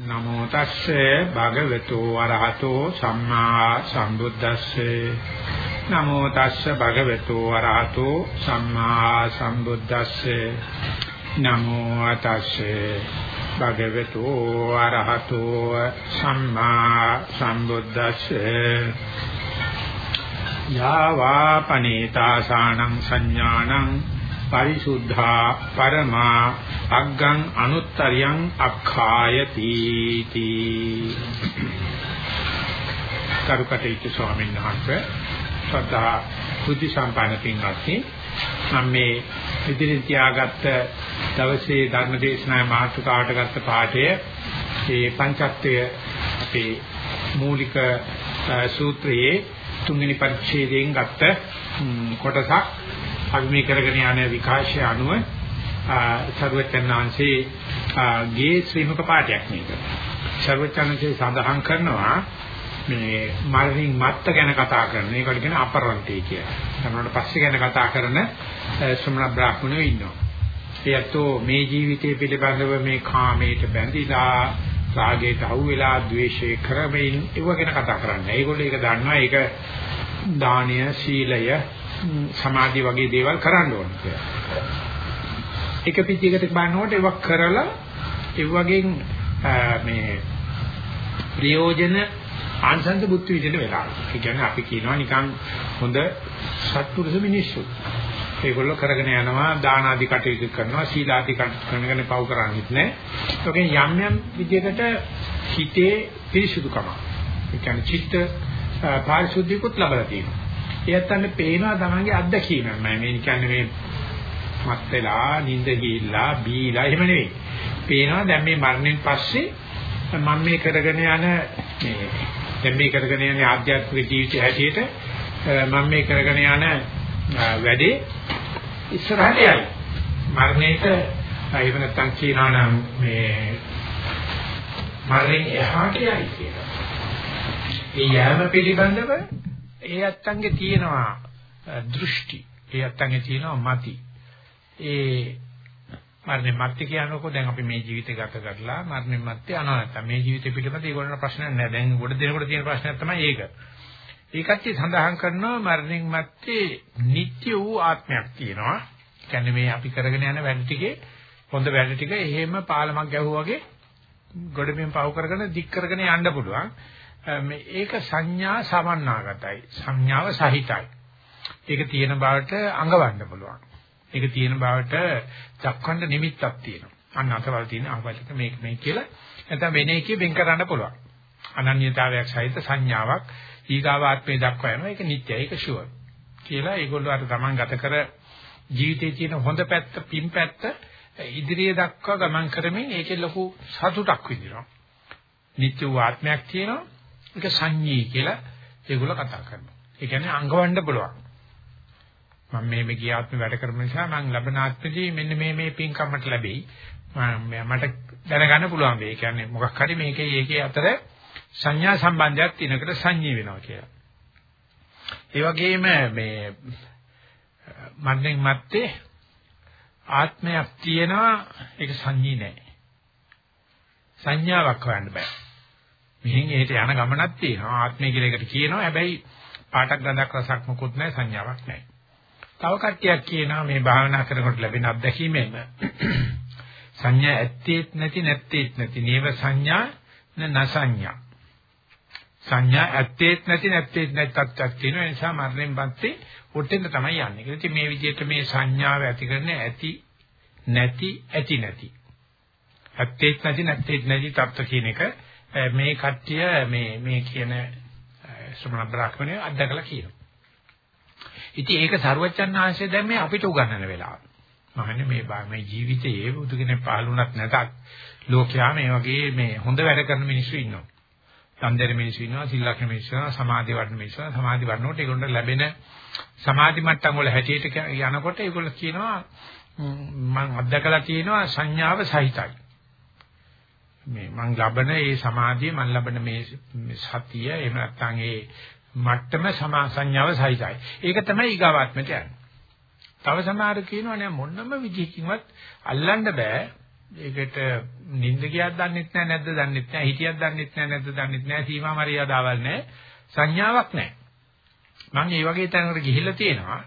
නමෝ තස්සේ භගවතු වරහතෝ සම්මා සම්බුද්දස්සේ. නමෝ තස්සේ භගවතු වරහතෝ සම්මා සම්බුද්දස්සේ. නමෝ තස්සේ භගවතු වරහතෝ සම්මා සම්බුද්දස්සේ. යාවා පනේතාසානං සංඥානං පරිසුද්ධා පරමා අග්ගං අනුත්තරියං අක්ඛායති තී. කරුකටේච්ච ස්වාමීන් වහන්සේ සදා බුද්ධ සම්පන්න පින්වත්නි මම මේ ඉදිරියෙන් තියාගත්ත දවසේ ධර්මදේශනා මාතෘකාවට ගත්ත පාඩය මේ පංචත්වය අපේ මූලික සූත්‍රයේ තුන්වෙනි පරිච්ඡේදයෙන් ගත්ත කොටසක් අපි මේ කරගෙන යන විකාශය අනුව සර්වචන්නාංශේ ගේ ශ්‍රීමක පාඩයක් මේක. සර්වචන්නාංශේ සඳහන් කරනවා මේ මරණින් මත්ත ගැන කතා කරන ඒකට කියන අපරන්තේ කියලා. තමනට පස්සේ ගැන කතා කරන ශ්‍රමණ බ්‍රාහ්මණයෝ ඉන්නවා. ඒත්ෝ මේ ජීවිතය පිළිබඳව මේ කාමයට බැඳිලා රාගයට අහු වෙලා ද්වේෂේ කරමින් ඒව ගැන කතා කරන්නේ. ඒගොල්ලෝ ඒක දන්නවා ඒක දානය, සීලය, සමාධි වගේ දේවල් කරන්න ඕන කියලා. එක පිටියකට බලනකොට ඒවක් කරලා ඒ වගේ මේ ප්‍රයෝජන ආංශන්ත බුද්ධ විදිහට වෙලා. ඒ කියන්නේ අපි කියනවා නිකන් හොඳ සත්පුරුෂ මිනිස්සු. ඒගොල්ලෝ කරගෙන යනවා දාන ආදී කටයුතු කරනවා සීල ආදී කටයුතු කරනගෙන පව් කරන්නේත් නැහැ. ඒකෙන් යම් යම් විදිහකට හිතේ පිරිසුදුකම. ඒ කියන්නේ චිත්ත පාරිශුද්ධියකුත් ලැබලා තියෙනවා. ඒත් අන්න පේනවා තමන්ගේ අත්දැකීම. මම මේ කියන්නේ මේ මත් වෙලා නිින්ද ගිහිල්ලා බීලා එහෙම නෙවෙයි. පේනවා දැන් මේ මරණයෙන් පස්සේ මම මේ කරගෙන යන මේ දැන් මේ කරගෙන යන ආධ්‍යාත්මික ජීවිතය හැටියට මම මේ කරගෙන යන වැඩේ ඉස්සරහට යයි. මරණයට එහෙම නැත්නම් කියනවා නම් මේ මරණයෙන් එහාට යයි කියලා. ඒ යෑම පිළිබඳව ඒ අත්තන්ගේ තියෙනවා දෘෂ්ටි. ඒ අත්තන්ගේ තියෙනවා මති. ඒ මරණය මැත්තේ කියනකො දැන් අපි මේ ජීවිතය ගත කරලා මරණය මැත්තේ යනවා නැත්තම් මේ ජීවිතය පිළිබඳ ඒගොල්ලන් ප්‍රශ්නයක් නැහැ. දැන් ගොඩ දෙනකොට තියෙන ප්‍රශ්නයක් තමයි ඒක. ඒකත් සඳහන් කරනවා මරණයෙන් මැත්තේ නිට්ටය වූ ආත්මයක් තියෙනවා. කියන්නේ මේ අපි කරගෙන යන වැඩ ටිකේ හොඳ වැඩ ටික එහෙම පාලමක් ගැහුවා වගේ ගොඩමින් පහු කරගෙන දික් කරගෙන යන්න පුළුවන්. මේ ඒක සංඥා සමන්නාගතයි. සංඥාව සහිතයි. ඒක තියෙන බවට අඟවන්න පුළුවන්. ඒක තියෙන බවට දක්වන්න නිමිත්තක් තියෙනවා. අන්න අතවල තියෙන අහවලක මේක මේ කියලා නැත්නම් වෙන එකේ වෙන් කරන්න පුළුවන්. අනන්‍යතාවයක් සහිත සංඥාවක් ඊගාවාත්මේ දක්වා යනවා. ඒක නිත්‍යයි ඒක ෂුවර්. කියලා ඒගොල්ලෝ අර ගමන් ගත කර ජීවිතයේ තියෙන හොඳ පැත්ත, පින් පැත්ත ඉදිරියේ දක්වා ගමන් කරමින් ඒකේ ලොකු සතුටක් විඳිනවා. නිත්‍ය ආත්මයක් තියෙනවා. ඒක සංඤී කියලා ඒගොල්ලෝ කතා කරනවා. ඒ කියන්නේ අංගවන්න පුළුවන්. මම මේ මේ ගියාත්ම වැඩ කරන නිසා මම ලබන ආත්මදී මෙන්න මේ මේ පින්කම්මට ලැබෙයි. මට දැනගන්න පුළුවන් මේ. කියන්නේ මොකක් හරි මේකේ ඒකේ අතර සංඥා සම්බන්ධයක් තියෙනකට සංඤී වෙනවා කියලා. ඒ වගේම මේ මන්නෙන් මැත්තේ ආත්මයක් තියෙනවා ඒක සංඤී නැහැ. සංඥාවක් හොයන්න බෑ. මෙහෙන් එහෙට යන ගමනක් තියෙනවා ආත්මය කියලා එකට කියනවා හැබැයි පාටක් ගඳක් රසක් මොකුත් නැහැ සංඥාවක් නැහැ. තව කට්ටියක් කියනවා මේ භාවනා කරනකොට ලැබෙන අත්දැකීමෙන් සංඥා ඇත්තේත් නැති නැත්තේත් නැති නේව සංඥා න සංඥා සංඥා ඇත්තේත් නැති නැත්තේත් නැති තත්ත්වයක් තියෙනවා ඒ නිසා මරණයෙන් පස්සේ ඔතෙන්ද තමයි යන්නේ. ඒ කියන්නේ මේ විදිහට මේ සංඥාව ඇති කරන්නේ ඇති නැති ඇති නැති. ඇත්තේත් නැති නැත්තේත් නැති තත්ත්ව කියන එක මේ කට්ටිය මේ මේ කියන ශ්‍රමණ බ්‍රාහ්මණය අත්දකලා කියනවා. ඉතින් ඒක සරුවච්චන් ආංශය දැන් මේ අපිට උගන්වන වෙලාව. මහන්නේ මේ මේ ජීවිතයේ බුදු කෙනෙක් පහළුණත් නැතත් ලෝකයා මේ වගේ මේ හොඳ වැඩ කරන මිනිස්සු ඉන්නවා. සම්දේර මිනිස්සු ඉන්නවා, සිල්ලක්ෂ මිනිස්සු ඉන්නවා, සමාධි වඩන මිනිස්සු ඉන්නවා. සමාධි වඩනකොට ඒගොල්ලන්ට ලැබෙන සමාධි මට්ටම් වල හැටියට යනකොට ඒගොල්ලෝ කියනවා මම අත්දකලා තියෙනවා සංඥාව සහිතයි. මේ මං ලබන ඒ සමාධිය මං ලබන මේ සතිය එහෙම නැත්නම් ඒ මට්ටම සමා සංඥාව සහිතයි. ඒක තමයි ඊගාවාත්මයට යන්නේ. තව සමහර කියනවා නෑ මොනම විදිහකින්වත් අල්ලන්න බෑ. ඒකට නිින්ද කියක් දන්නෙත් නැහැ නැද්ද දන්නෙත් නැහැ හිතියක් දන්නෙත් නැහැ නැද්ද දන්නෙත් නැහැ සීමා මරියාදාවල් නැහැ සංඥාවක් නැහැ මම මේ වගේ තැනකට ගිහිල්ලා තියෙනවා.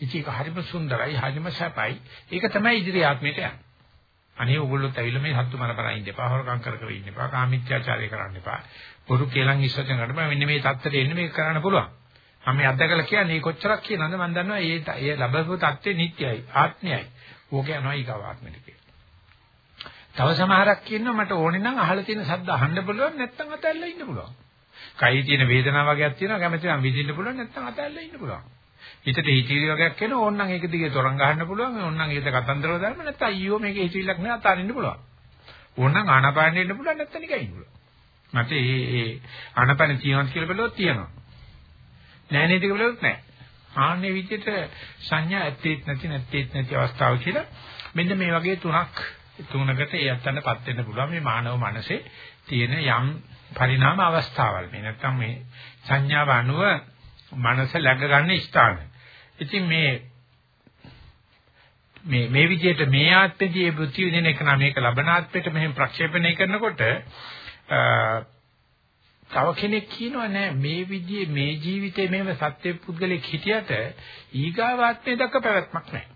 ඉතින් ඒක හරිම සුන්දරයි හරිම සැපයි. ඒක තමයි ඉදිරි ආත්මයට යන්නේ. අනේ ඕගොල්ලොත් ඇවිල්ලා මේ සත්තු මරපරා ඉන්න එපා හොරකම් කර කර ඉන්න එපා කාමීත්‍යාචාරය කරන්න එපා. බොරු කේලම් ඉස්සතෙන් ගන්න බෑ. මෙන්න මේ தත්තට එන්න මේක කරන්න පුළුවන්. මම මේ අත්දකලා කියන්නේ කොච්චරක් කියනවද මම දන්නවා. ඒ ඒ ලැබපු தත්ත්වේ නිට්ටයයි ආත්මයයි. ඕක යනවා ඊගව ආත්මෙට කියලා. තව සමහරක් කියනවා මට ඕනේ නම් අහලා තියෙන ශබ්ද අහන්න පුළුවන් නැත්නම් අතැල්ලා ඉන්න පුළුවන්. කයි තියෙන වේදනාව වගේක් තියෙනවා කැමති නම් විඳින්න පුළුවන් නැත්නම් අතැල්ලා ඉන්න පුළුවන්. හිතට හිතවිලි වගේක් එනවා ඕනනම් ඒක දිගේ තොරන් ගහන්න පුළුවන්. ඕනනම් ඒකට කතන්දර දාන්න නැත්නම් අයියෝ මේක හිතවිල්ලක් නෑ අතාරින්න පුළුවන්. ඕනනම් ආනාපානෙ ඉන්න පුළුවන්. නැත්නම් නිකන් ඉන්න පුළුවන් මට ඒ ඒ ආනාපානෙ තියෙනවා කියලා බලුවොත් තියෙනවා. නෑ නේද කියලා බලුවොත් නෑ. ආන්නේ විදිහට සංඥා ඇත්තේත් නැති නැත්තේත් නැති අවස්ථාව කියලා මෙන්න මේ වගේ තුනක් තුනකට ඒ අත්තන්නපත් වෙන්න පුළුවන්. මේ මානව මනසේ තියෙන යම් පරිණාම අවස්ථාවල්. මේ නැත්තම් මේ සංඥාව අනුව මනස läග ගන්න ස්ථාන. ඉතින් මේ මේ මේ විදිහට මේ ආත්මෙදී ඒ බුද්ධි විදින එක නම් මේක ලබනාත්මෙට මෙහෙම ප්‍රක්ෂේපණය කරනකොට තව කෙනෙක් කියනවා නෑ මේ විදිහේ මේ ජීවිතේ මෙහෙම සත්‍ය පුද්ගලෙක් හිටියට ඊගාවාත්මේ දක්ක පැවැත්මක් නෑ.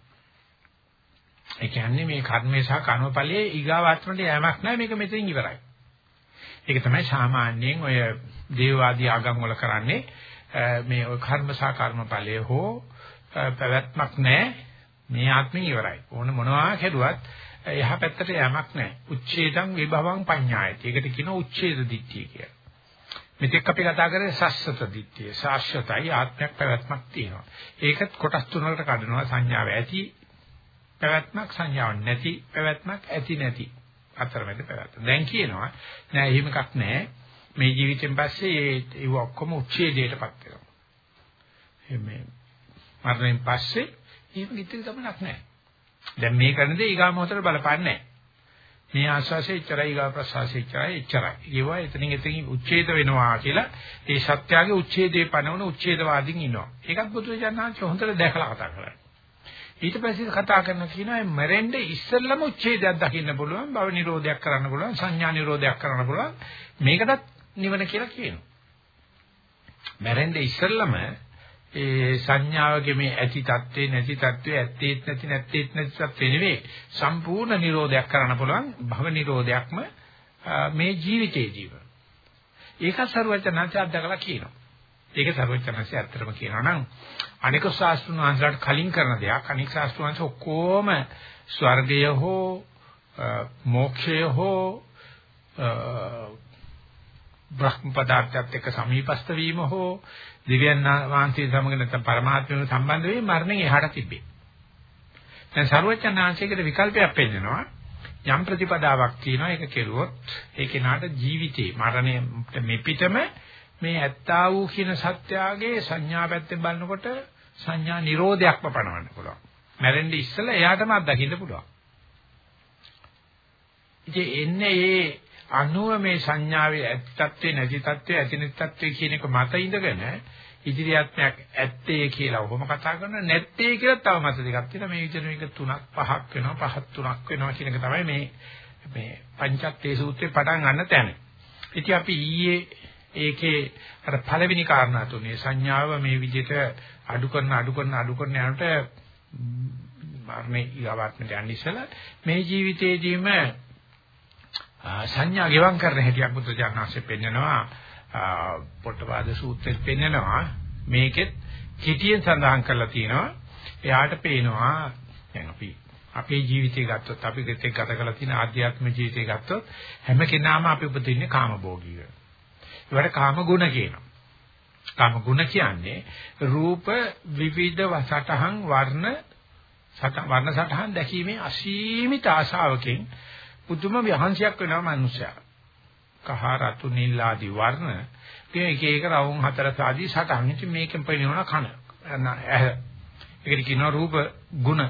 ඒ කියන්නේ මේ කර්මේ සහ කර්මඵලයේ ඊගාවාත්මට යෑමක් නෑ මේක මෙතනින් ඉවරයි. ඒක තමයි සාමාන්‍යයෙන් ඔය දේවවාදී ආගම් වල කරන්නේ මේ කර්ම සහ කර්මඵලයේ හෝ පැවැත්මක් නැහැ. මේ ආත්මෙ ඉවරයි. ඕන මොනවා කෙරුවත් එහා පැත්තට යamak නැහැ. උච්ඡේදං විභවං පඤ්ඤායති. ඒකට කියනවා උච්ඡේද දිට්ඨිය කියලා. මෙතෙක් අපි කතා කරේ සස්සත දිට්ඨිය. සාස්වතයි ආත්මයක් පැවැත්මක් තියෙනවා. ඒකත් කොටස් තුනකට කඩනවා සංඥාව ඇති පැවැත්මක් සංඥාවක් නැති පැවැත්මක් ඇති නැති අතරමැද පැවැත්ම. දැන් කියනවා නෑ එහෙම එකක් නෑ. මේ ජීවිතෙන් පස්සේ ඒ ඔක්කොම උච්ඡේදයටපත් වෙනවා. මේ මරණයෙන් පස්සේ ඒක නිතර ගමනක් නැහැ. දැන් මේ කරන දේ ඊගා මොහොතට බලපාන්නේ නැහැ. මේ ආස්වාසේ ඉච්චරයි ඊගා ප්‍රසවාසේ ඉච්චරයි ඉච්චරයි. ඒවා එතනින් එතනින් උච්ඡේද වෙනවා කියලා ඒ සත්‍යයේ උච්ඡේදේ පනවන උච්ඡේදවාදීන් ඉන්නවා. ඒකත් බුදුරජාණන් හොඳට දැකලා කතා කරන්නේ. ඊට පස්සේ කතා කරන කියනවා මැරෙන්න ඉස්සෙල්ලම උච්ඡේදයක් දකින්න පුළුවන් භව නිරෝධයක් කරන්න පුළුවන් සංඥා නිරෝධයක් කරන්න පුළුවන් මේකටත් නිවන කියලා කියනවා. මැරෙන්න ඉස්සෙල්ලම ඒ සංඥාවගේ මේ ඇති தත්ත්වේ නැති தත්ත්වේ ඇත්තේත් නැති නැත්තේත් නැති தත්ත්වේ නෙවෙයි. සම්පූර්ණ නිරෝධයක් කරන්න පුළුවන් භව නිරෝධයක්ම මේ ජීවිතේදීම. ඒක ਸਰවචනංශ අධදකලා කියනවා. ඒක ਸਰවචනංශ ඇත්තටම කියනවා නම් අනික ශාස්ත්‍රණ වංශලට කලින් කරන දෙයක් අනික ශාස්ත්‍රණ වංශ ඔක්කොම ස්වර්ගය හෝ මෝක්ෂය හෝ බ්‍රහ්ම පදාර්ථයත් එක්ක සමීපස්ත වීම හෝ දිව්‍යන් වහන්සේ සමග නැත්නම් පරමාත්මයෙන් සම්බන්ධ වෙයි මරණයෙන් එහාට තිබේ. දැන් ਸਰවඥාන්සේකට විකල්පයක් පෙන්නනවා. යම් ප්‍රතිපදාවක් තියෙනවා ඒක කෙරුවොත් ඒ කෙනාට ජීවිතේ මරණය මෙපිටම මේ ඇත්තා වූ කියන සත්‍යාගේ සංඥා පැත්තෙන් බලනකොට සංඥා නිරෝධයක්ම පණවන්න පුළුවන්. මැරෙන්නේ ඉස්සෙල්ලා එයාටම අත්දකින්න පුළුවන්. ඉතින් එන්නේ මේ අනුව මේ සංඥාවේ ඇත්තත්වේ නැති තත්ත්වේ ඇති නැති තත්ත්වේ කියන එක මත ඉඳගෙන ඉදිරියත්මයක් ඇත්තේ කියලා ඔහොම කතා කරන නැත්තේ කියලා තව මත දෙකක් තියෙනවා මේ විදිහට මේක තුනක් පහක් වෙනවා පහක් තුනක් වෙනවා කියන එක තමයි මේ මේ පංචත්තේ සූත්‍රේ පටන් ගන්න තැන. ඉතින් අපි ඊයේ ඒකේ අර පළවෙනි කාරණා තුනේ සංඥාව මේ විදිහට අඩු කරන අඩු කරන අඩු කරන යනකොට මරණේ ඊගාවත්මට යන්න ඉස්සලා මේ ජීවිතේදීම සංඥා ගෙවම් කරන හැටියක් බුදුජානනාංශයෙන් පෙන්නනවා පොට්ටපාද සූත්‍රයෙන් පෙන්නනවා මේකෙත් කිටියෙන් සඳහන් කරලා තියෙනවා එයාට පේනවා දැන් අපි අපේ ජීවිතය ගත්තොත් අපි ගෙතේ ගත කරලා තියෙන ආධ්‍යාත්මික ජීවිතය ගත්තොත් හැම කෙනාම අපි උපදින්නේ කාමභෝගීව. ඒවට කාම ගුණ කියනවා. කාම ගුණ කියන්නේ රූප විවිධ වසටහන් වර්ණ සට වර්ණ සටහන් දැකීමේ අසීමිත ආශාවකින් පුදුම විහංශයක් වෙනවා මිනිස්සයා. කහ රතු නිල් ආදී වර්ණ මේ එක එක රවුම් හතර සාදී සටහන්. ඉතින් මේකෙන් පෙන්නන කන. ඇහ. ඒකට කියනවා රූප ගුණ.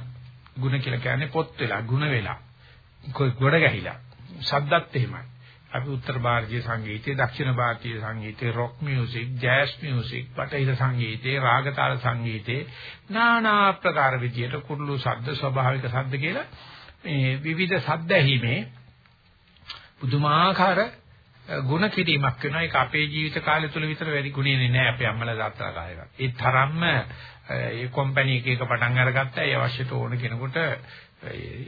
ගුණ කියලා කියන්නේ පොත් වෙලා, ගුණ වෙලා. ගොඩ ගැහිලා. ශබ්දත් එහෙමයි. අපි උත්තර ಭಾರತೀಯ සංගීතයේ, දක්ෂිණ ಭಾರತೀಯ සංගීතයේ, රොක් මියුසික්, ජෑස් මියුසික්, බටහිර සංගීතයේ, රාග තාල සංගීතයේ নানা ආකාර විදියට කුරුළු ශබ්ද ස්වභාවික ශබ්ද කියලා මේ විවිධ ශබ්ද ඇහිමේ පුදුමාකාර ගුණ කිරීමක් වෙනවා ඒක අපේ ජීවිත කාලය තුල විතර වැඩි ගුණෙන්නේ නැහැ අපේ අම්මලා තාත්තලා කාලේවත්. ඒ තරම්ම ඒ කම්පැනි එක එක පටන් අරගත්තා. ඒ අවශ්‍යත ඕන කෙනෙකුට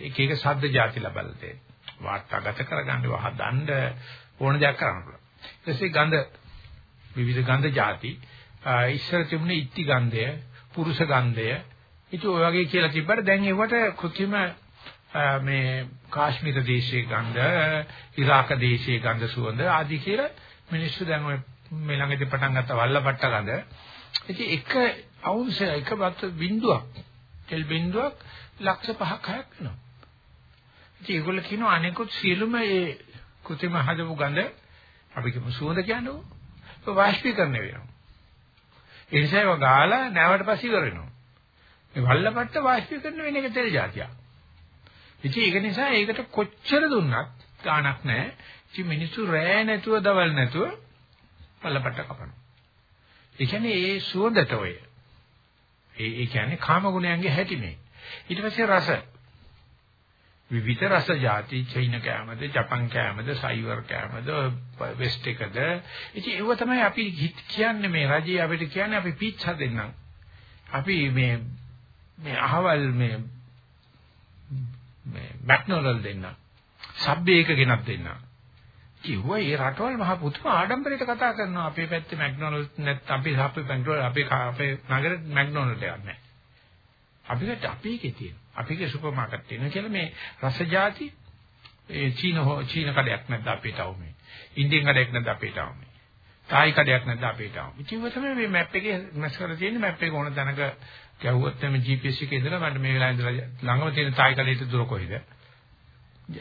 එක එක ශබ්ද જાති ලබලා දෙන්න. වාර්තාගත කරගන්න වහදන්න ඕන දෙයක් කරන්න පුළුවන්. ඊට පස්සේ ගඳ විවිධ ගඳ જાති ඉස්සර තිබුණේ ඉත්ති ගන්ධය, පුරුෂ ගන්ධය. ඉතින් ඔය වගේ කියලා තිබ්බට දැන් ඒවට කෘත්‍රිම මේ කාශ්මීර දේශයේ ගඳ, ඉරාක දේශයේ ගඳ සුවඳ ආදී කියලා මිනිස්සු දැන් ඔය මේ ළඟදී පටන් ගත්ත වල්ලපට්ට ගඳ. ඉතින් එක අවුන්සය එක බත් බිඳුවක්, තෙල් බිඳුවක් ලක්ෂ 5ක් 6ක් වෙනවා. ඉතින් ඒගොල්ලෝ කියනවා අනිකුත් සියලුම ඒ કૃත්‍රිම හදපු ගඳ අපි කියමු සුවඳ කියන්නේ ඒක වාෂ්පීකරණය වෙනවා. ඒ නිසා ඒවා ගාලා නැවට පස්සේ ඉවර වෙනවා. මේ වල්ලපට්ට වාෂ්පීකරණය වෙන එක තෙල් జాතියක්. ඉතින් ඒක නිසා ඒකට කොච්චර දුන්නත් ගාණක් නැහැ. ඉතින් මිනිස්සු රෑ නැතුව දවල් නැතුව පල්ලපට්ට කපනවා. ඒ කියන්නේ ඒ සුවඳට ඔය. ඒ ඒ කියන්නේ කාම ගුණයන්ගේ හැටි මේ. ඊට පස්සේ රස. විවිධ රස જાති චෛන කෑමද, ජපන් කෑමද, සයිවර් කෑමද, වෙස්ට් එකද. ඉතින් ඒව තමයි අපි කියන්නේ මේ රජයේ අපිට කියන්නේ අපි පීට්සා දෙන්නම්. අපි මේ මේ අහවල් මේ මේ මැක්නොලල් දෙන්නා. සබ්බේ එක ගෙනත් දෙන්නා. කිව්වා ඒ රටවල් මහ පුදුම ආඩම්බරයට කතා කරනවා. අපේ පැත්තේ මැක්නොලල් නැත්නම් අපි අපේ බැංකුවල අපේ අපේ නගරෙත් මැක්නොලල් එකක් නැහැ. අපිට අපේකේ තියෙන. අපේකේ සුපර් මාකට් තියෙනවා කියලා මේ රසජාති ඒ චීන හෝ චීන කඩයක් නැද්ද අපේට આવු මේ. ඉන්දියන් කඩයක් නැද්ද අපේට આવු මේ. තායි කඩයක් නැද්ද අපේට આવු. ඉතින් තමයි මේ මැප් එකේ මැස් කරලා තියෙන්නේ මැප් එක ඕන තැනක ගැහුවොත් එමේ GPS එකේ ඉඳලා මට මේ වෙලාවේ ඉඳලා ළඟම තියෙන තායිකලයට දුර කොහෙද?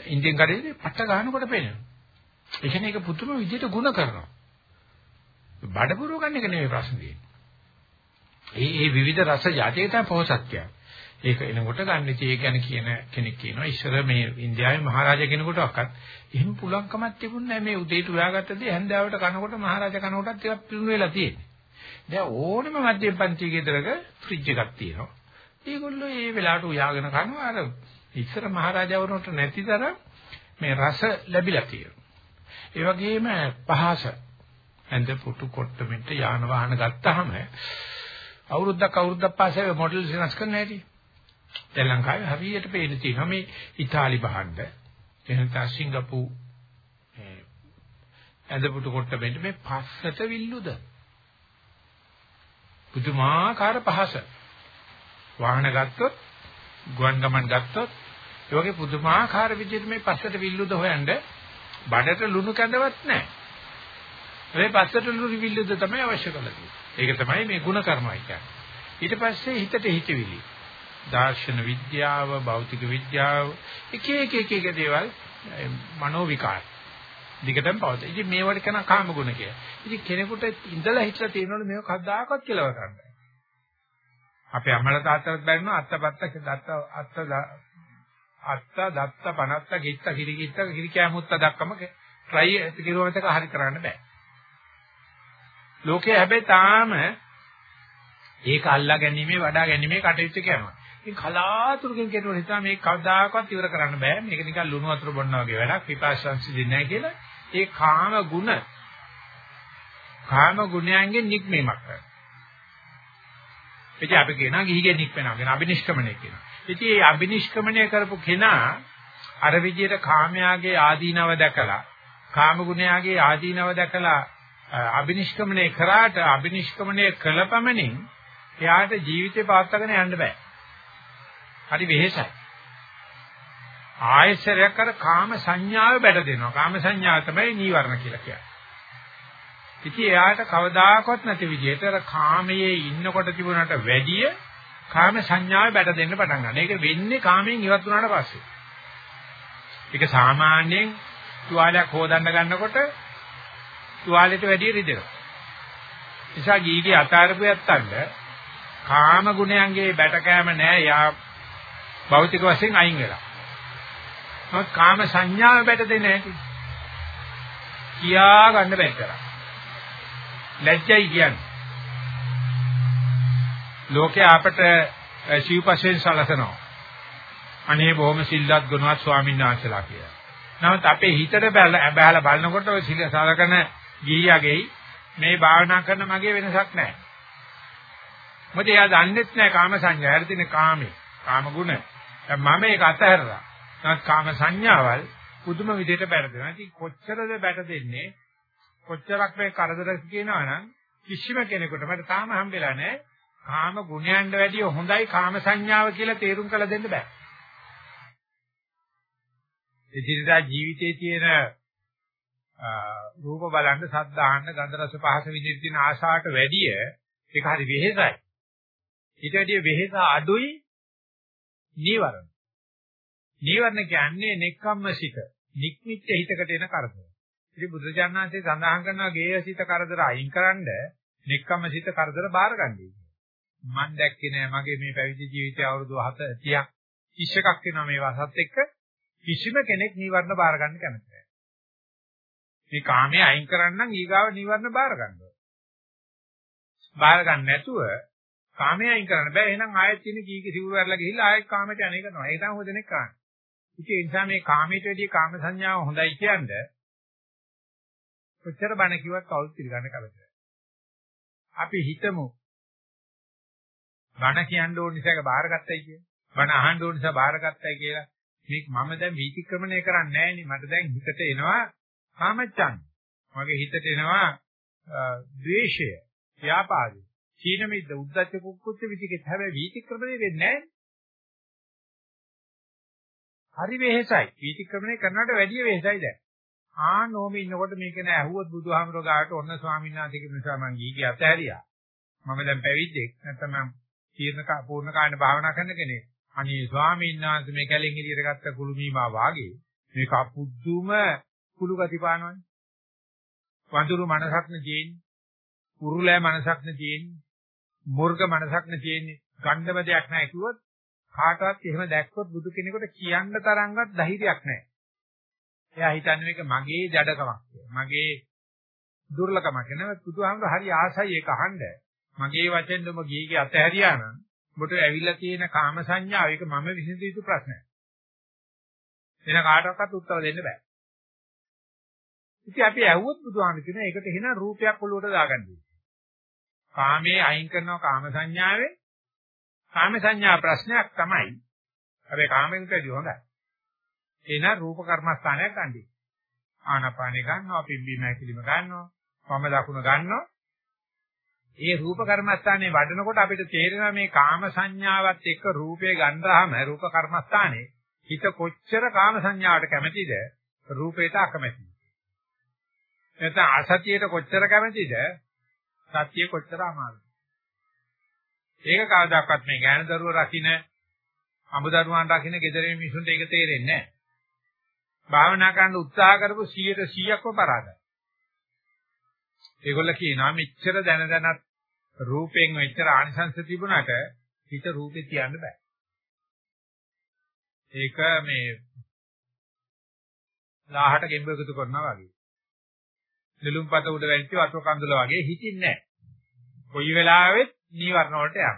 ඉන්දියන් කඩේදී පට්ට ගන්නකොට පේනවා. ඒ කියන්නේ ඒක පුදුම විදිහට ಗುಣ කරනවා. බඩපුරව ගන්න එක නෙමෙයි ප්‍රශ්නේ තියෙන්නේ. ඒ ඒ විවිධ රස යටේ තමයි පොහසත්ය. ඒක එනකොට ගන්න ඉතින් ඒ ගැන කියන කෙනෙක් කියනවා ඉස්සර මේ ඉන්දියාවේ මහරජා කෙනෙකුට ඔක්කත් එහෙම පුලංකමක් තිබුණ නැහැ මේ උදේට උයාගත්ත දේ හැන්දෑවට කනකොට මහරජා කනකොටත් ටිකක් පිරුණු වෙලා තියෙන්නේ. දැන් ඕනෙම මධ්‍යම පන්ති ගෙදරක ෆ්‍රිජ් එකක් තියෙනවා. ඒගොල්ලෝ ඒ වෙලාවට උයාගෙන කනවා අර ඉස්සර මහරජාවරුන්ට නැති තරම් මේ රස ලැබිලා තියෙනවා. ඒ වගේම පහස ඇඳ පුටු කොට්ටමෙන්ට යාන වාහන ගත්තාම අවුරුද්දක් අවුරුද්දක් පාසේ මොඩල් වෙනස් කරන්න හැටි. දැන් ලංකාවේ හරියට පේන තියෙනවා මේ ඉතාලි භාණ්ඩ එහෙනම් සිංගප්පූ ඇඳ පුටු කොට්ටමෙන්ට මේ පස්සට විල්ලුද පුදුමාකාර පහස. වාහන ගත්තොත්, ගුවන් ගමන් ගත්තොත්, ඒ වගේ පුදුමාකාර විදිහට මේ පස්සට විල්ලුද හොයන්න බඩට ලුණු කැඳවත් නැහැ. මේ පස්සට ලුණු විල්ලුද තමයි අවශ්‍ය කරන්නේ. ඒක තමයි මේ ಗುಣ කර්මයි කියන්නේ. ඊට පස්සේ හිතට හිතවිලි. දාර්ශන විද්‍යාව, භෞතික විද්‍යාව, එක එක එක එක දේවල් මනෝ විකාර. දිගටම පවතී. ඉතින් මේවට කරන කාම ගුණ කියලා. ඉතින් කෙනෙකුට ඉඳලා හිටලා තියෙනවනේ මේක කද්දාකවත් කියලා කරන්න. අපේ අම්මලා තාත්තලාත් බැරිනවා අත්තපත්ත දත්ත අත්ත අත්ත දත්ත පනත්ත ගිත්ත කිරිගිත්ත කිරි කැමුත්ත දක්කම try කිරුවමතක හරි කරන්න බෑ. ලෝකයේ හැබැයි තාම ඒක අල්ලා ගැනීමේ වඩා ගැනීමේ කටයුතු කරනවා. ඉතින් කලාතුරකින් කෙරුවොත් හිතා මේක කවදාකවත් ඉවර කරන්න බෑ. මේක නිකන් ලුණු වතුර බොන්නා වගේ වැඩක්. විපාශංශ දෙන්නේ නැහැ කියලා ඒ කාම ගුණ කාම ගුණයන්ගෙන් නික්මීමක් කරනවා. ඉතින් අපි කියනවා ගිහිගේ නික්මනවා කියන අබිනිෂ්ක්‍මණය කියනවා. ඉතින් මේ අබිනිෂ්ක්‍මණය කරපු කෙනා අර විදියට කාමයාගේ ආදීනව දැකලා කාම ගුණයාගේ ආදීනව දැකලා අබිනිෂ්ක්‍මණය කරාට අබිනිෂ්ක්‍මණය කළපමණින් එයාට ජීවිතේ පාත්තගෙන යන්න බෑ. හරි වෙහෙසයි. ආයසරයක් අර කාම සංඥාව බැට දෙනවා. කාම සංඥාව තමයි නීවරණ කියලා කියන්නේ. ඉතින් එයාට කවදාකවත් නැති විදිහට අර කාමයේ ඉන්නකොට තිබුණාට වැඩිය කාම සංඥාව බැට දෙන්න පටන් ගන්නවා. ඒක වෙන්නේ කාමයෙන් ඉවත් වුණාට පස්සේ. ඒක සාමාන්‍යයෙන් තුවාලයක් හොදන්න ගන්නකොට තුවාලෙට වැඩිය රිදෙනවා. නිසා ගීගේ අතාරපු යත්තන්ට කාම ගුණයන්ගේ බැට කෑම නෑ යා භෞතික වශයෙන් අයින් වෙලා. නමුත් කාම සංඥාව බැට දෙන්නේ නැති. කියා ගන්න බැහැ කරා. ලැජ්ජයි කියන්නේ. ලෝකේ අපට සිව්පස්යෙන් සලසනවා. අනේ බොහොම සිල්වත් ගුණවත් ස්වාමීන් වහන්සේලා කියලා. නමුත් අපේ හිතට බැලලා බලනකොට ඔය සිල් සලකන ගිහියගේ මේ භාවනා කරන මගේ වෙනසක් නැහැ. මොකද එයා දන්නේත් නැහැ කාම සංඥා. හරි තියෙන කාමේ, කාම ගුණ. දැන් මම ඒක අතහැරලා. නමුත් කාම සංඥාවල් පුදුම විදිහට බැරදෙනවා. ඉතින් කොච්චරද බැටදෙන්නේ? කොච්චරක් මේ කරදර කියනවා නම් කිසිම කෙනෙකුට මට තාම හම්බෙලා නැහැ. කාම ගුණයන්ට වැඩිය හොඳයි කාම සංඥාව කියලා තේරුම් කළ දෙන්න බෑ. එදිනදා ජීවිතයේ තියෙන රූප බලන්න, ශබ්ද අහන්න, ගන්ධ රස පහස විඳින්න තියෙන ආශාවට වැඩිය ඒක හරි වෙහෙසයි. ඊට වැඩිය වෙහෙස අඩුයි නීවරණ. නීවරණ කියන්නේ නෙක්ඛම්මසික, නික්මිච්ච හිතකට එන කරදර. ඉතින් බුදුජානනාංශය සඳහන් කරනවා ගේයසිත කරදර අයින්කරනද නෙක්ඛම්මසිත කරදර බාරගන්නේ. මම දැක්කේ නෑ මගේ මේ පැවිදි ජීවිතය අවුරුදු 7 30ක් 21ක් වෙනවා මේ වසත් එක්ක කිසිම කෙනෙක් නීවරණ බාර ගන්න කැමති නැහැ. මේ කාමයේ අයින් කරන්නම් ඊගාව නීවරණ බාර ගන්නවා. බාර ගන්න නැතුව කාමයේ අයින් කරන්න බෑ. එහෙනම් ආයෙත් තියෙන කීකි සිවුර වැරලා ගිහිල්ලා ආයෙත් කාමයට අනේ කරනවා. ඒ තමයි හොදෙනෙක් කරන්නේ. ඉතින් ඒ නිසා මේ කාමයට වැඩිය කාම සංඥාව හොඳයි කියන්නේ කොච්චර බණ කිව්වත් කවුරුත් පිළිගන්න කැමති නැහැ. අපි හිතමු බණ කියන්න ඕන නිසා ඒක බාරගත්තයි කියලා. බණ අහන්න ඕන නිසා බාරගත්තයි කියලා. මේක මම දැන් වීතික්‍රමණය කරන්නේ නැහැ නේ. මට දැන් හිතට එනවා කාමච්ඡන්. මගේ හිතට එනවා ද්වේෂය, ව්‍යාපාදේ, සීන මිද්ද, උද්දච්ච කුක්කුච්ච විචිකිච්ඡ හැබැයි වීතික්‍රමණය වෙන්නේ නැහැ. හරි වෙහෙසයි. වීතික්‍රමණය කරනවට වැඩිය වෙහෙසයි දැන්. ආ නෝමේ ඉන්නකොට මේක නෑ ඇහුවොත් බුදුහාමරෝ ගාවට ඔන්න ස්වාමීන් වහන්සේ කියන නිසා මං ගිහි ගිය අතහැරියා. මම දැන් පැවිද්දෙක්. නැත්නම් මම තීර්ණ පූර්ණ කායන භාවනා කරන කෙනෙක්. අනේ ස්වාමීන් වහන්සේ මේ කැලෙන් එළියට ගත්ත කුළුමීමා වාගේ මේක පුදුම කුළු ගති පානවනේ. වඳුරු මනසක් නේ තියෙන්නේ. කුරුලෑ මනසක් නේ තියෙන්නේ. මුර්ග මනසක් නේ තියෙන්නේ. ගණ්ඩම දෙයක් නැහැ කිව්වොත් කාටවත් එහෙම දැක්කොත් බුදු කෙනෙකුට කියන්න තරම්වත් ධෛර්යයක් නැහැ. එයා හිතන්නේ මේක මගේ ජඩකමක් මගේ දුර්ලකමක් නෙවෙයි බුදුහාමුදුර හරි ආසයි ඒක අහන්න. මගේ වචෙන් ඔබ ගිහිගේ අතහැරියා නම් ඔබට ඇවිල්ලා තියෙන කාම සංඥාව ඒක මම විසඳ යුතු ප්‍රශ්නයක්. වෙන කාටවත් උත්තර දෙන්න බෑ. ඉතින් අපි ඇහුවොත් බුදුහාමුදුර කියන එකට එහෙනම් රූපයක් ඔළුවට දාගන්න කාමයේ අයින් කරනවා කාම සංඥාවේ කාම සංඥා ප්‍රශ්නයක් තමයි. හැබැයි කාමෙන්ටදී හොඳයි. එන රූප කර්මස්ථානයක් ගන්නදී. ආනාපානෙ ගන්නවා, පිම්බීම හැකිලිම ගන්නවා, වම දකුණ ගන්නවා. ඒ රූප කර්මස්ථානේ වඩනකොට අපිට තේරෙනවා මේ කාම සංඥාවත් එක්ක රූපේ ගන්නාම රූප කර්මස්ථානේ හිත කොච්චර කාම සංඥාවට කැමැතිද රූපේට අකමැතිද නැත්නම් අසතියට කොච්චර කැමැතිද සත්‍ය කොච්චර අමාරුද ඒක කවදාකවත් මේ ඥාන දරුව රකින්න අඹ දරුවන් රකින්න gedare මිනිසුන්ට ඒක තේරෙන්නේ නැහැ. භාවනා කරන්න උත්සාහ කරපු 100ට 100ක්ම පරාදයි. ඒගොල්ල කියනවා මෙච්චර දැන දැනත් රූපෙන් මෙච්චර ආනිසංස තිබුණාට හිත රූපේ තියන්න බෑ. ඒක මේ ලාහට ගෙම්බ එකතු කරනවා වගේ. නිලුම්පත උඩ වැටිච්ච වතුර කඳුල වගේ හිතින්නේ නැහැ. කොයි වෙලාවෙත් නීවරණ වලට යනවා.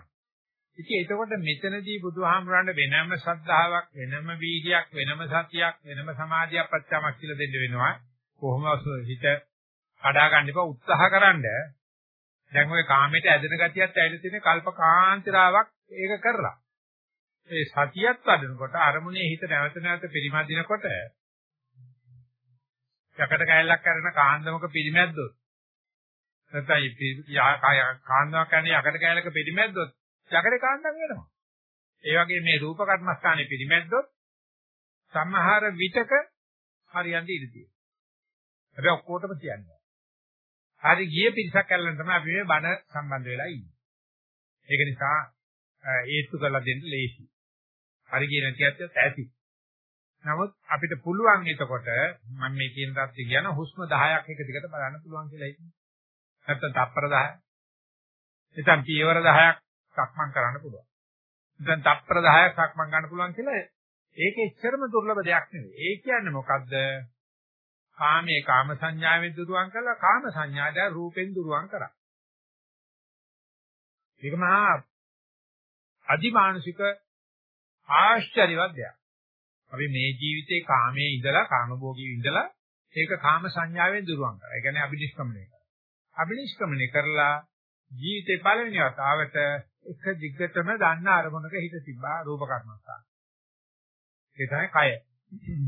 ඉතින් එතකොට මෙතනදී බුදුහාමුදුරන්ට වෙනම ශ්‍රද්ධාවක්, වෙනම වීර්යයක්, වෙනම සතියක්, වෙනම සමාධියක් පච්චාමක් කියලා දෙන්න වෙනවා. කොහොමද හිත කඩා ගන්න එපා උත්සාහකරනද දැන් ඔය කාමයට ඇදෙන ගතියත් ඇවිල්ලා තියෙන කල්පකාන්තරාවක් ඒක කරලා. ඒ සතියත් වඩනකොට අරමුණේ හිත නැවත නැවත පරිමදිනකොට යකට කැලලක් කරන කාන්දමක පිරිමැද්දොත් නැත්නම් කාන්දාවක් කියන්නේ යකඩ කෑලක පිළිමැද්දොත් යකඩේ කාන්දාවක් වෙනවා. ඒ වගේ මේ රූප කර්මස්ථානේ පිළිමැද්දොත් සම්හාර විතක හරියන්නේ ඉඳී. හැබැයි ඔක්කොටම කියන්නේ. හරි ගිය පිරිසක් ඇල්ලන තමයි අපි මේ බණ සම්බන්ධ වෙලා ඉන්නේ. ඒක නිසා ඒත්තු කරලා දෙන්න ලේසි. හරි ගිය නැතිවත් ඇති. නමුත් අපිට පුළුවන් එතකොට මම මේ කියන தත්ති කියන හුස්ම 10ක් එක දිගට බලන්න පුළුවන් කියලා හිතන්න. නැත්නම් තප්පර 10ක්. එතන පියවර 10ක් සක්මන් කරන්න පුළුවන්. දැන් තප්පර 10ක් සක්මන් ගන්න පුළුවන් කියලා ඒක එච්චරම දුර්ලභ දෙයක් නෙවෙයි. ඒ කියන්නේ මොකද්ද? කාමයේ කාම සංඥාවෙන් දුරුවන් කළා කාම සංඥාද රූපෙන් දුරුවන් කරා. ඒක මහා අදිමානසික ආශ්චර්යවත් දෙයක්. අපි මේ ජීවිතේ කාමයේ ඉඳලා කාමභෝගී ඉඳලා ඒක කාම සංඥාවෙන් දුරුවන් කරා. ඒ කියන්නේ අභිනිෂ්ක්‍මණය කරා. අභිනිෂ්ක්‍මණය කරලා ජීවිතේ පළවෙනි වතාවට එක දිග්ගටම දන්න අරමුණක හිත තිබ්බා රූප කර්මස්ථාන. ඒ තමයි කය.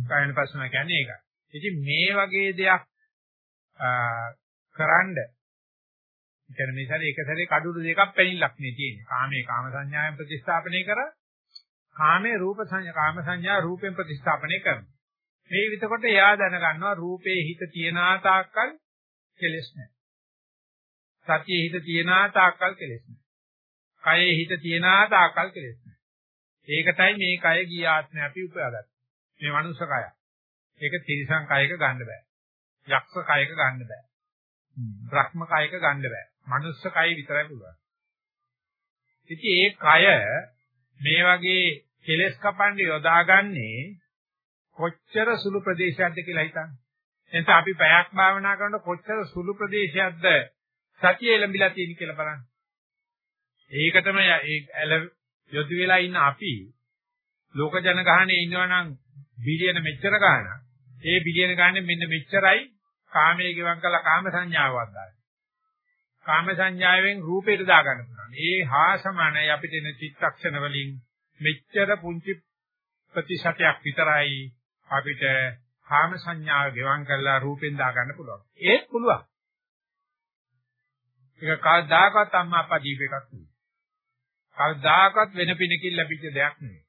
කායන පස්සම කියන්නේ ඒකයි. ඉතින් මේ වගේ දෙයක් කරන්ඩ කියන්නේ මේ සැරේ එක සැරේ කඩුළු දෙකක් පැනින්නක් නේ තියෙන්නේ. කාමයේ කාම සංඥාවෙන් ප්‍රතිස්ථාපනය කර කාමයේ රූප සංඥා කාම සංඥා රූපෙන් ප්‍රතිස්ථාපනය කරනවා. මේ විතකොට එයා දැනගන්නවා රූපේ හිත තියනා තාක්කල් කෙලෙස් නැහැ. සතියේ හිත තියනා තාක්කල් කෙලෙස් නැහැ. කයේ හිත තියනා තාක්කල් කෙලෙස් නැහැ. ඒකටයි මේ කය ගිය ආත්මය අපි උපයාගත්තේ. මේ මනුස්ස කය. ඒක තිරිසන් කයක ගන්න බෑ. යක්ෂ කයක ගන්න බෑ. බ්‍රහ්ම කයක ගන්න බෑ. මනුස්ස කය විතරයි පුළුවන්. ඉතින් ඒ කය මේ වගේ කෙලස් කපන්නේ යොදාගන්නේ කොච්චර සුළු ප්‍රදේශයක්ද කියලා හිතන්න. එතන අපි පැයක් භාවනා කරනකොට කොච්චර සුළු ප්‍රදේශයක්ද සතිය එළඹිලා තියෙන කියලා බලන්න. ඒකටම ඒ යොදු වෙලා ඉන්න අපි ලෝක ජනගහනේ ඉන්නවනම් බිලියන මෙච්චර ගාණක්. ඒ බිලියන ගානේ මෙන්න මෙච්චරයි කාමයේ ගිවන් කළා කාම සංඥාවක් දාන්න. කාම සංඥාවෙන් රූපයට දාගන්න පුළුවන්. ඒ හා සමානයි අපිට එන චිත්තක්ෂණ වලින් මෙච්චර පුංචි ප්‍රතිශතයක් විතරයි අපිට කාම සංඥාව ගෙවම් කරලා රූපෙන් දාගන්න පුළුවන්. ඒත් පුළුවන්. ඒක කවදාකවත් අම්මා අප්පා දීප එකක් නෙවෙයි. කවදාකවත් වෙන පිනකින් ලැබිච්ච දෙයක් නෙවෙයි.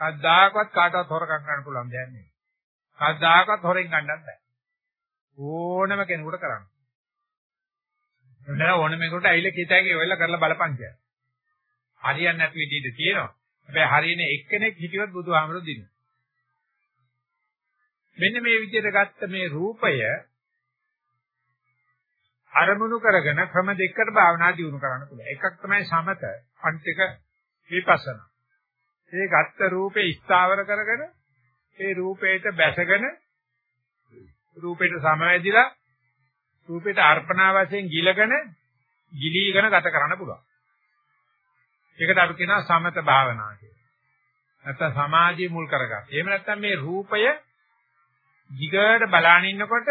කවදාකවත් කාටවත් හොරකම් කරන්න පුළුවන් දෙයක් නෙවෙයි. කවදාකවත් හොරෙන් ගන්නත් බෑ. ඕනම කෙනෙකුට කරන්න. නෑ ඕනම කෙනෙකුට ඇවිල්ලා කීතෑගේ ඔයලා කරලා බලපං කියලා. හරියන්නේ නැති විදිහට තියෙනවා. හැබැයි හරියන එක්කෙනෙක් හිටියොත් බුදුහාමර දිනු. මෙන්න මේ විදිහට ගත්ත මේ රූපය අරමුණු කරගෙන ක්‍රම දෙකකට භාවනා දියුණු කරන්න පුළුවන්. එකක් තමයි සමත, අනිත් එක විපස්සනා. ඒ ගත්ත රූපේ ස්ථාවර කරගෙන ඒ රූපේට බැසගෙන රූපේට සමවැදිලා රූපේට අර්පණා වශයෙන් ගිලගෙන ගිලීගෙන ගත කරන්න පුළුවන්. ඒකට අපි කියනවා සමත භාවනා කියලා. නැත්නම් සමාධිය මුල් කරගන්න. එහෙම නැත්නම් මේ රූපය දිගට බලාගෙන ඉන්නකොට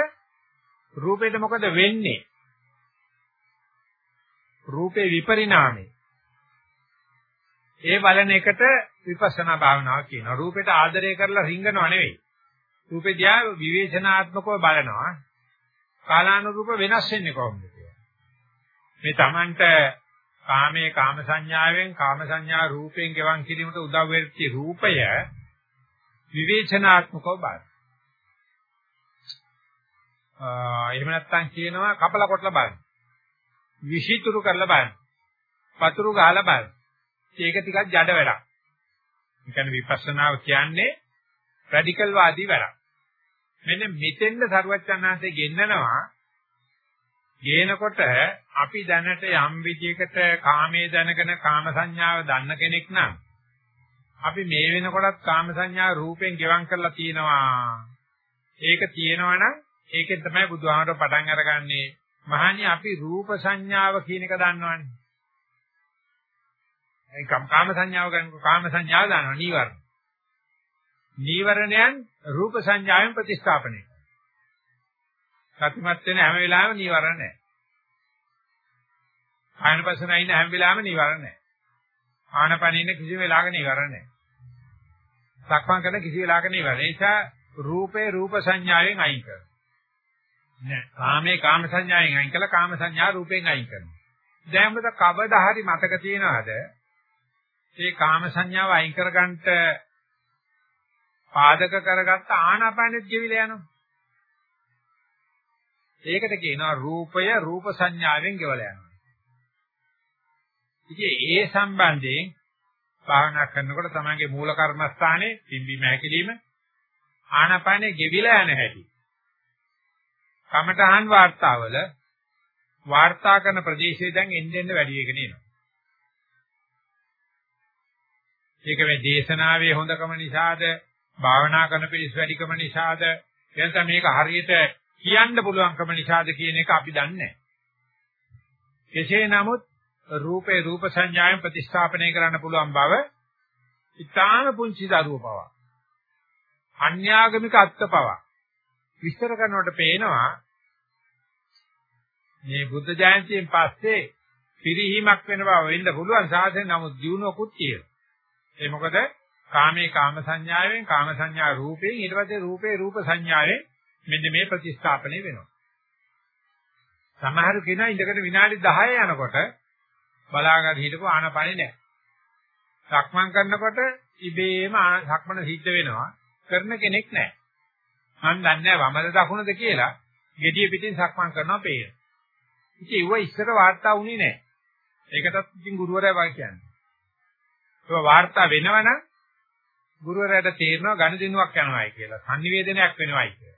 රූපෙට මොකද වෙන්නේ? රූපේ විපරිණාමය. ඒ බලන එකට විපස්සනා භාවනාව කියනවා. රූපෙට ආදරය කරලා රිංගනව නෙවෙයි. රූපේ දිහා විවේචනාත්මකව බලනවා. කාලානුරූප වෙනස් වෙන්නේ කොහොමද මේ Tamanට කාමයේ කාම සංඥාවෙන් කාම සංඥා රූපයෙන් ගෙවන් කිරීමට උදව් වෙච්ච රූපය විවේචනාත්මකව බලන්න. එහෙම නැත්නම් කියනවා කපලා කොටලා බලන්න. විෂිතුරු කරලා බලන්න. පතුරු ගහලා බලන්න. ඒක ටිකක් ජඩ වැඩක්. ඒ කියන්නේ විපස්සනාව කියන්නේ රැඩිකල් වාදී වැඩක්. මෙන්න මෙතෙන්ද සරුවච්චන්හන්සේ ගෙන්නනවා ගේනකොට අපි දැනට යම් විදියකට කාමයේ දැනගෙන කාම සංඥාව දන්න කෙනෙක් නම් අපි මේ වෙනකොටත් කාම සංඥා රූපෙන් ගෙවම් කරලා තියෙනවා. ඒක තියෙනවා නම් ඒකෙන් තමයි බුදුහාමර පටන් අරගන්නේ. මහණනි අපි රූප සංඥාව කියන එක දන්නවනේ. ඒ කාම සංඥාව ගන්නකො කාම සංඥාව දානවා නීවරණ. නීවරණයන් රූප සංඥාවෙන් ප්‍රතිස්ථාපනය කරනවා. සතිමත් වෙන හැම වෙලාවෙම නීවරණ නැහැ. ආනපසන ඉන්න හැම වෙලාවෙම නීවරණ නැහැ. ආනපනින්න කිසි වෙලාවක නීවරණ නැහැ. සක්මන් කරන කිසි වෙලාවක නීවරණ. ඒ නිසා රූපේ රූප සංඥාවෙන් අයින් කරනවා. නෑ. කාමේ කාම සංඥාවෙන් අයින් කළා කාම සංඥා රූපෙන් අයින් කරනවා. දැන් මොකද කවදා හරි මතක තියනවාද? මේ කාම සංඥාව අයින් කරගන්නට පාදක කරගත්ත ආනාපානෙත් ගෙවිලා යනවා. ඒකට කියනවා රූපය රූප සංඥාවෙන් ගෙවලා යනවා. ඉතින් ඒ සම්බන්ධයෙන් භාවනා කරනකොට තමයිගේ මූල කර්මස්ථානේ පිම්බීම හැකිලිම ආනාපානෙ ගෙවිලා යන හැටි. කමඨහන් වාර්තාවල වාර්තා කරන ප්‍රදේශය දැන් එන්න එන්න වැඩි වෙගෙන එනවා. ඒක මේ දේශනාවේ හොඳකම නිසාද භාවනා කරන පිළිස් වැඩිකම නිසාද? එතන මේක හරියට කියන්න පුළුවන්කම නිසාද කියන එක අපි දන්නේ නැහැ. කෙසේ නමුත් රූපේ රූප සංඥාවෙන් ප්‍රතිස්ථාපනය කරන්න පුළුවන් බව ඊටාම පුංචි දරුව පවා අන්‍යාගමික අත්පව විස්තර කරනකොට පේනවා මේ බුද්ධ ජයන්තියෙන් පස්සේ පිරිහීමක් වෙන බව වෙන්න පුළුවන්. සාධන නමුත් ජීවණකුත් තියෙනවා. ඒ මොකද? කාමේ කාම සංඥාවෙන් කාම සංඥා රූපයෙන් ඊට පස්සේ රූපේ රූප සංඥාවෙන් මෙන්න මේ ප්‍රතිස්ථාපනය වෙනවා. සමහර කෙනා ඉඳගෙන විනාඩි 10 යනකොට බලාගෙන හිටපු ආනපනෙ නැහැ. සක්මන් කරනකොට ඉබේම සක්මන සිද්ධ වෙනවා. කරන කෙනෙක් නැහැ. මම දන්නේ නැහැ වමද දකුණද කියලා. gediya පිටින් සක්මන් කරනවා පේන. ඉතින් ඒව ඉස්සර වාර්තා වුණේ නැහැ. ඒකටත් ඉතින් ගුරුවරයා වගේ කියන්නේ. ඒක වාර්තා වෙනවනම් ගුරුවරයාට තේරෙනවා ඝන දිනුවක් යනවායි කියලා. sannivedanayak වෙනවායි කියලා.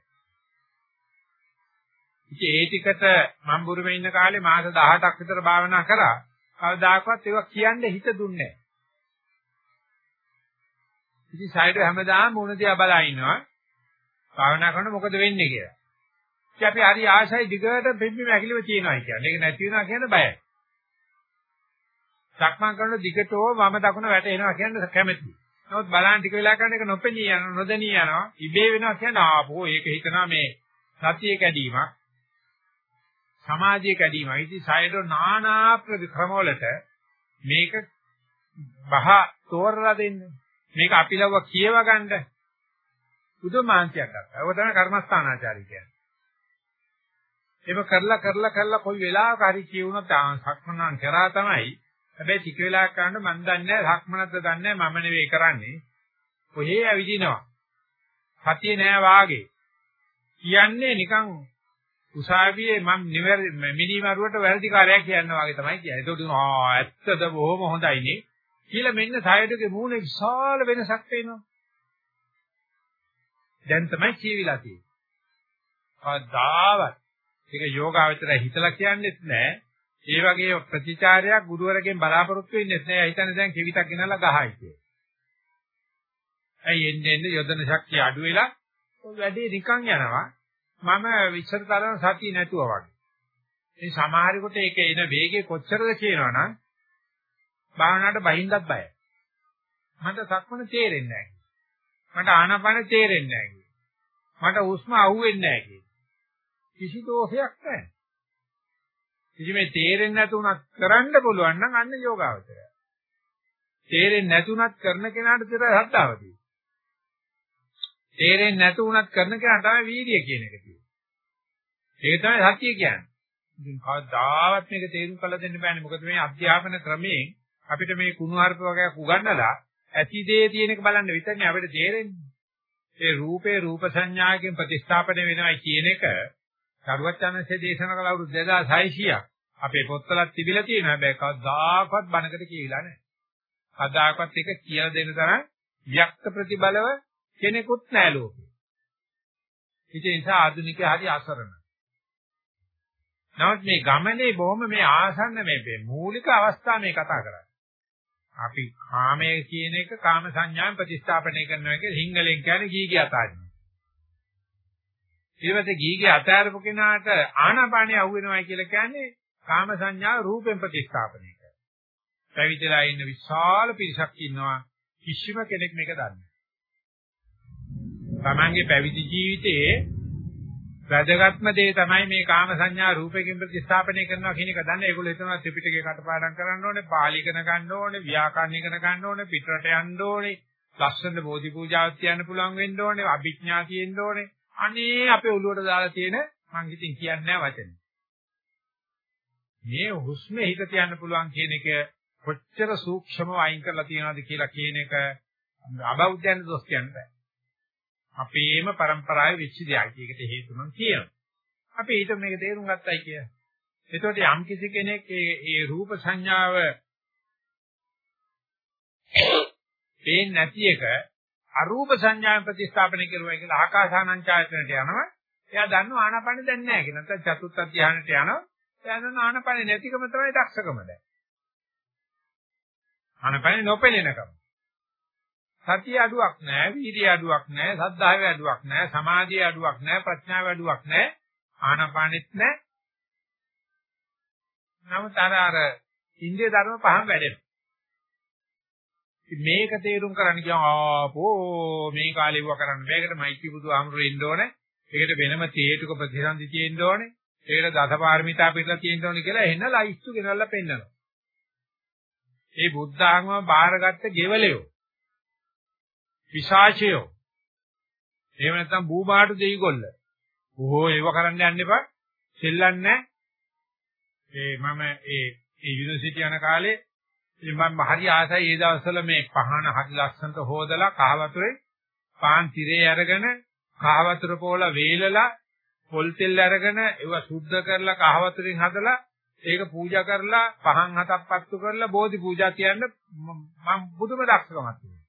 ඉතින් ඒ ටිකට මම බුරුමේ ඉන්න කාලේ මාස 18ක් විතර භාවනා කරා. කවදාකවත් ඒවා කියන්න හිත දුන්නේ නැහැ. ඉතින් සයිඩ් හැමදාම මොන දිහා බලා ඉන්නවා. භාවනා කරනකොට මොකද වෙන්නේ කියලා. ඉතින් අපි හරි ආශයි දිගට බෙම්බි මැකිලිව තියෙනවා කියන්නේ. ඒක නැති වෙනවා කියන්නේ බයයි. සක්මන් කරන දිගටෝ වම දකුණ වැටෙනවා කියන්නේ කැමැති. නමුත් බලන්න ටික වෙලා කරන එක නොපෙනී යනවා නොදැනී යනවා. ඉබේ වෙනවා කියන්නේ ආපෝ ඒක හිතනවා මේ සතිය කැඩීමක්. සමාජයේ කැඩීමක්. ඉතින් සයඩෝ නානා ක්‍රමවලට මේක බහ තෝරලා දෙන්නේ. මේක අපිලව කියව ගන්න බුදුමාන්තියක් ගත්තා. ඒක තමයි කර්මස්ථානාචාරී කියන්නේ. ඒක කරලා කරලා කරලා කොයි වෙලාවක හරි කියුණොත් සක්මනන් කරා තමයි. හැබැයි ටික වෙලාවක් කරනකොට මම දන්නේ නැහැ සක්මනක්ද දන්නේ මම නෙවෙයි කරන්නේ. කොහේ ඇවිදිනවා. සතිය නෑ වාගේ. කියන්නේ නිකන් උසාවියේ මම මිනිමරුවට වැරදි කාර්යයක් කියනවා වගේ තමයි කියන්නේ. ඒකට ආ ඇත්තද බොහොම හොඳයිනේ. කියලා මෙන්න සායඩගේ මූණේ විශාල වෙනසක් පේනවා. දැන් තමයි කියවිලා තියෙන්නේ. කවදාවත් ඒක යෝගාවචරය හිතලා කියන්නේත් නැහැ. ඒ වගේ ප්‍රතිචාරයක් ගුරුවරගෙන් බලාපොරොත්තු වෙන්නේ නැහැ. හිතන්නේ දැන් කෙවිතක් ගෙනල්ලා ගහයි කියලා. ඇයි එන්නේ එන්නේ යොදන ශක්තිය අඩු වෙලා වැඩේ නිකන් යනවා. මම විශ්සර තරම් සතිය නැතුව වගේ. මේ සමහරෙකුට ඒක එන වේගය කොච්චරද කියනවනම් භාවනාවට බහින්දත් බයයි. මට සක්මන තේරෙන්නේ නැහැ. මට ආනාපාන තේරෙන්නේ නැහැ. මට උස්ම අහුවෙන්නේ නැහැ. කිසි දෝෂයක් නැහැ. ඉතින් මේ තේරෙන්නේ නැතුණත් කරන්න පුළුවන් නම් අන්න යෝගාවචරය. තේරෙන්නේ නැතුණත් කරන කෙනාට විතර ශ්‍රද්ධාව තියෙනවා. තේරෙන්නේ නැතුණත් කරන කෙනා තමයි වීර්ය කියන එක තියෙන්නේ. ඒක තමයි සත්‍ය කියන්නේ. ඉතින් කවදාවත් මේක තේරුම් කරලා දෙන්න බෑනේ. මොකද මේ අධ්‍යාපන ක්‍රමයෙන් අපිට මේ කුණුහරුප වගේ උගන්වලා ඇති දේ තියෙන එක බලන්න විතරනේ අපිට තේරෙන්නේ. ඒ රූපේ රූප සංඥාවකින් ප්‍රතිස්ථාපනය වෙනවා කියන එක සරුවචනන්සේ දේශනා කළ අවුරුදු 2600ක් අපේ පොත්වලත් තිබිලා තියෙනවා. හැබැයි කවදාකවත් බණකට කියවිලා නැහැ. කවදාකවත් ඒක කියලා දෙන්න තරම් වික්ත ප්‍රතිබලව කෙනෙකුත් නැහැ ලෝකේ. ඒ නිසා ආධුනිකයා හරි අසරණ. නමුත් මේ ගමනේ බොහොම මේ ආසන්න මේ මූලික අවස්ථා මේ කතා කරන්නේ. අපි කාමයේ කියන එක කාම සංඥාන් ප්‍රතිස්ථාපනය කරනවා එක සිංහලෙන් කියන්නේ ගීගේ අතාරිනවා. ඊපස්සේ ගීගේ අතාරපු කෙනාට ආනාපානිය අහු වෙනවා කියලා කියන්නේ කාම සංඥා රූපෙන් ප්‍රතිස්ථාපනය කරනවා. පැවිදිලා ඉන්න විශාල පිරිසක් ඉන්නවා කිසිම කෙනෙක් මේක දන්නේ නැහැ. Tamange පැවිදි ජීවිතයේ වැදගත්ම දේ තමයි මේ කාම සංඥා රූපයෙන් ප්‍රතිස්ථාපනය කරනවා කියන එක දන්නේ. ඒගොල්ලෝ හිතනවා ත්‍රිපිටකේ කටපාඩම් කරන්න ඕනේ, පාලි ඉගෙන ගන්න ඕනේ, ව්‍යාකරණ ඉගෙන ගන්න ඕනේ, පිටරට යන්න ඕනේ, ලස්සන බෝධි පූජාවක් තියන්න පුළුවන් වෙන්න ඕනේ, අභිඥා තියෙන්න ඕනේ. අනේ අපේ ඔළුවට දාලා තියෙන මං ඉතින් කියන්නේ නැහැ වචනේ. මේ හුස්මේ හිත තියන්න පුළුවන් කියන එක කොච්චර සූක්ෂමව අයින් කරලා තියනවද කියලා කියන එක අබෞද්ධයන් දොස් කියන්න බෑ. අපේම પરම්පරාවේ වෙච්ච දෙයක්. ඒකට හේතු නම් කියනවා. අපි ඊට මේක තේරුම් ගත්තයි කිය. එතකොට යම් කිසි කෙනෙක් ඒ ඒ රූප සංඥාව පේන්නේ නැති එක අරූප සංඥාවෙන් ප්‍රතිස්ථාපනය කරුවා කියලා ආකාසානං ඡායතනට යනවා. එයා දන්නවා ආනාපානෙ දැන් නැහැ කියලා. නැත්නම් චතුත්ථ ධානයට යනවා. එයා දන්නවා ආනාපානෙ නැතිකම තමයි දක්ෂකම දැන්. ආනාපානෙ නොපෙනෙනකම. සතිය අඩුවක් නැහැ, වීර්ය අඩුවක් නැහැ, සද්ධාවේ අඩුවක් නැහැ, සමාධියේ අඩුවක් නැහැ, ප්‍රඥාවේ අඩුවක් නැහැ, ආනාපානෙත් නැහැ. නමුත් අර අර ඉන්දිය ධර්ම පහම වැඩෙනවා. මේක තේරුම් කරන්න කියනවා ආපෝ මේ කාලේ වුණා කරන්න බෑකට මෛත්‍රී බුදු ආමරු ඉන්න ඕනේ. ඒකට වෙනම තේටුක ප්‍රතිසන්දි තියෙන්න ඕනේ. ඒකට දසපාරමිතා පිටලා තියෙන්න ඕනේ කියලා එහෙන ලයිස්තු ගෙනල්ලා පෙන්නනවා. ඒ බුද්ධ ආගම බාරගත්ත ගෙවලයෝ. පිශාචයෝ. එහෙම නැත්නම් බූමාටු දෙයිගොල්ල. ඕහෝ ඒව කරන්න යන්න එපා. සෙල්ලන්නේ ඒ මම ඒ ඒ යුනිවර්සිටි යන කාලේ මම හරි ආසයි ඒ දවස්වල මේ පහන හරි ලස්සනට හොදලා කහ වතුරේ පාන් tire අරගෙන කහ වතුර පොල වේලලා පොල් තෙල් අරගෙන ඒව සුද්ධ කරලා කහ වතුරින් හදලා ඒක පූජා කරලා පහන් හතක් පත්තු කරලා බෝධි පූජා කියන්න මම බුදුම දක්ෂකමක් තියෙනවා.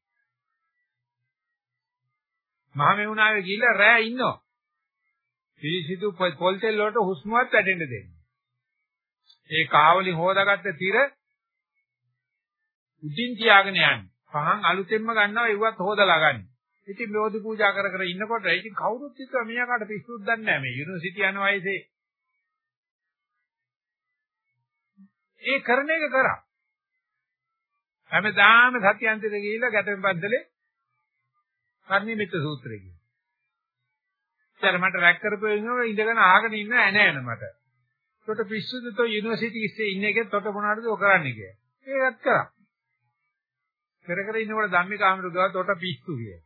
මහා මෙවුනාවේ ගිහිල්ලා රෑ ඉන්නවා. පිරිසිදු පොල් තෙල් වලට හුස්මවත් වැටෙන්න දෙන්නේ. ඒ කාවලින් හොදාගත්ත tire උඩින් තියාගෙන යන්නේ. පහන් අලුතෙන්ම ගන්නවා ඒවත් හොදලා ගන්න. ඉතින් බෝධි පූජා කර කර ඉන්නකොට ඉතින් කවුරුත් හිතුවා මෙයාකට පිස්සුත් දන්නේ නැහැ මේ යුනිවර්සිටි යන වයසේ. ඒ කරන එක කරා. හැමදාම සත්‍යන්තෙට ගිහිල්ලා ගැටෙන් පන්දලේ කර්ණිමිත්ත සූත්‍රය කියන. ඉතින් මට රැක් කරපු ඉන්නව ඉඳගෙන ආගෙන ඉන්න ඇන ඇන මට. ඒකට පිස්සුද තෝ යුනිවර්සිටි ඉස්සේ ඉන්න එකෙත් තොට මොනවද ඔය කරන්නේ කියලා. ඒකත් කරා. කර කර ඉන්නකොට ධම්මික ආමරු ගාව තොට පිස්සු කියලා.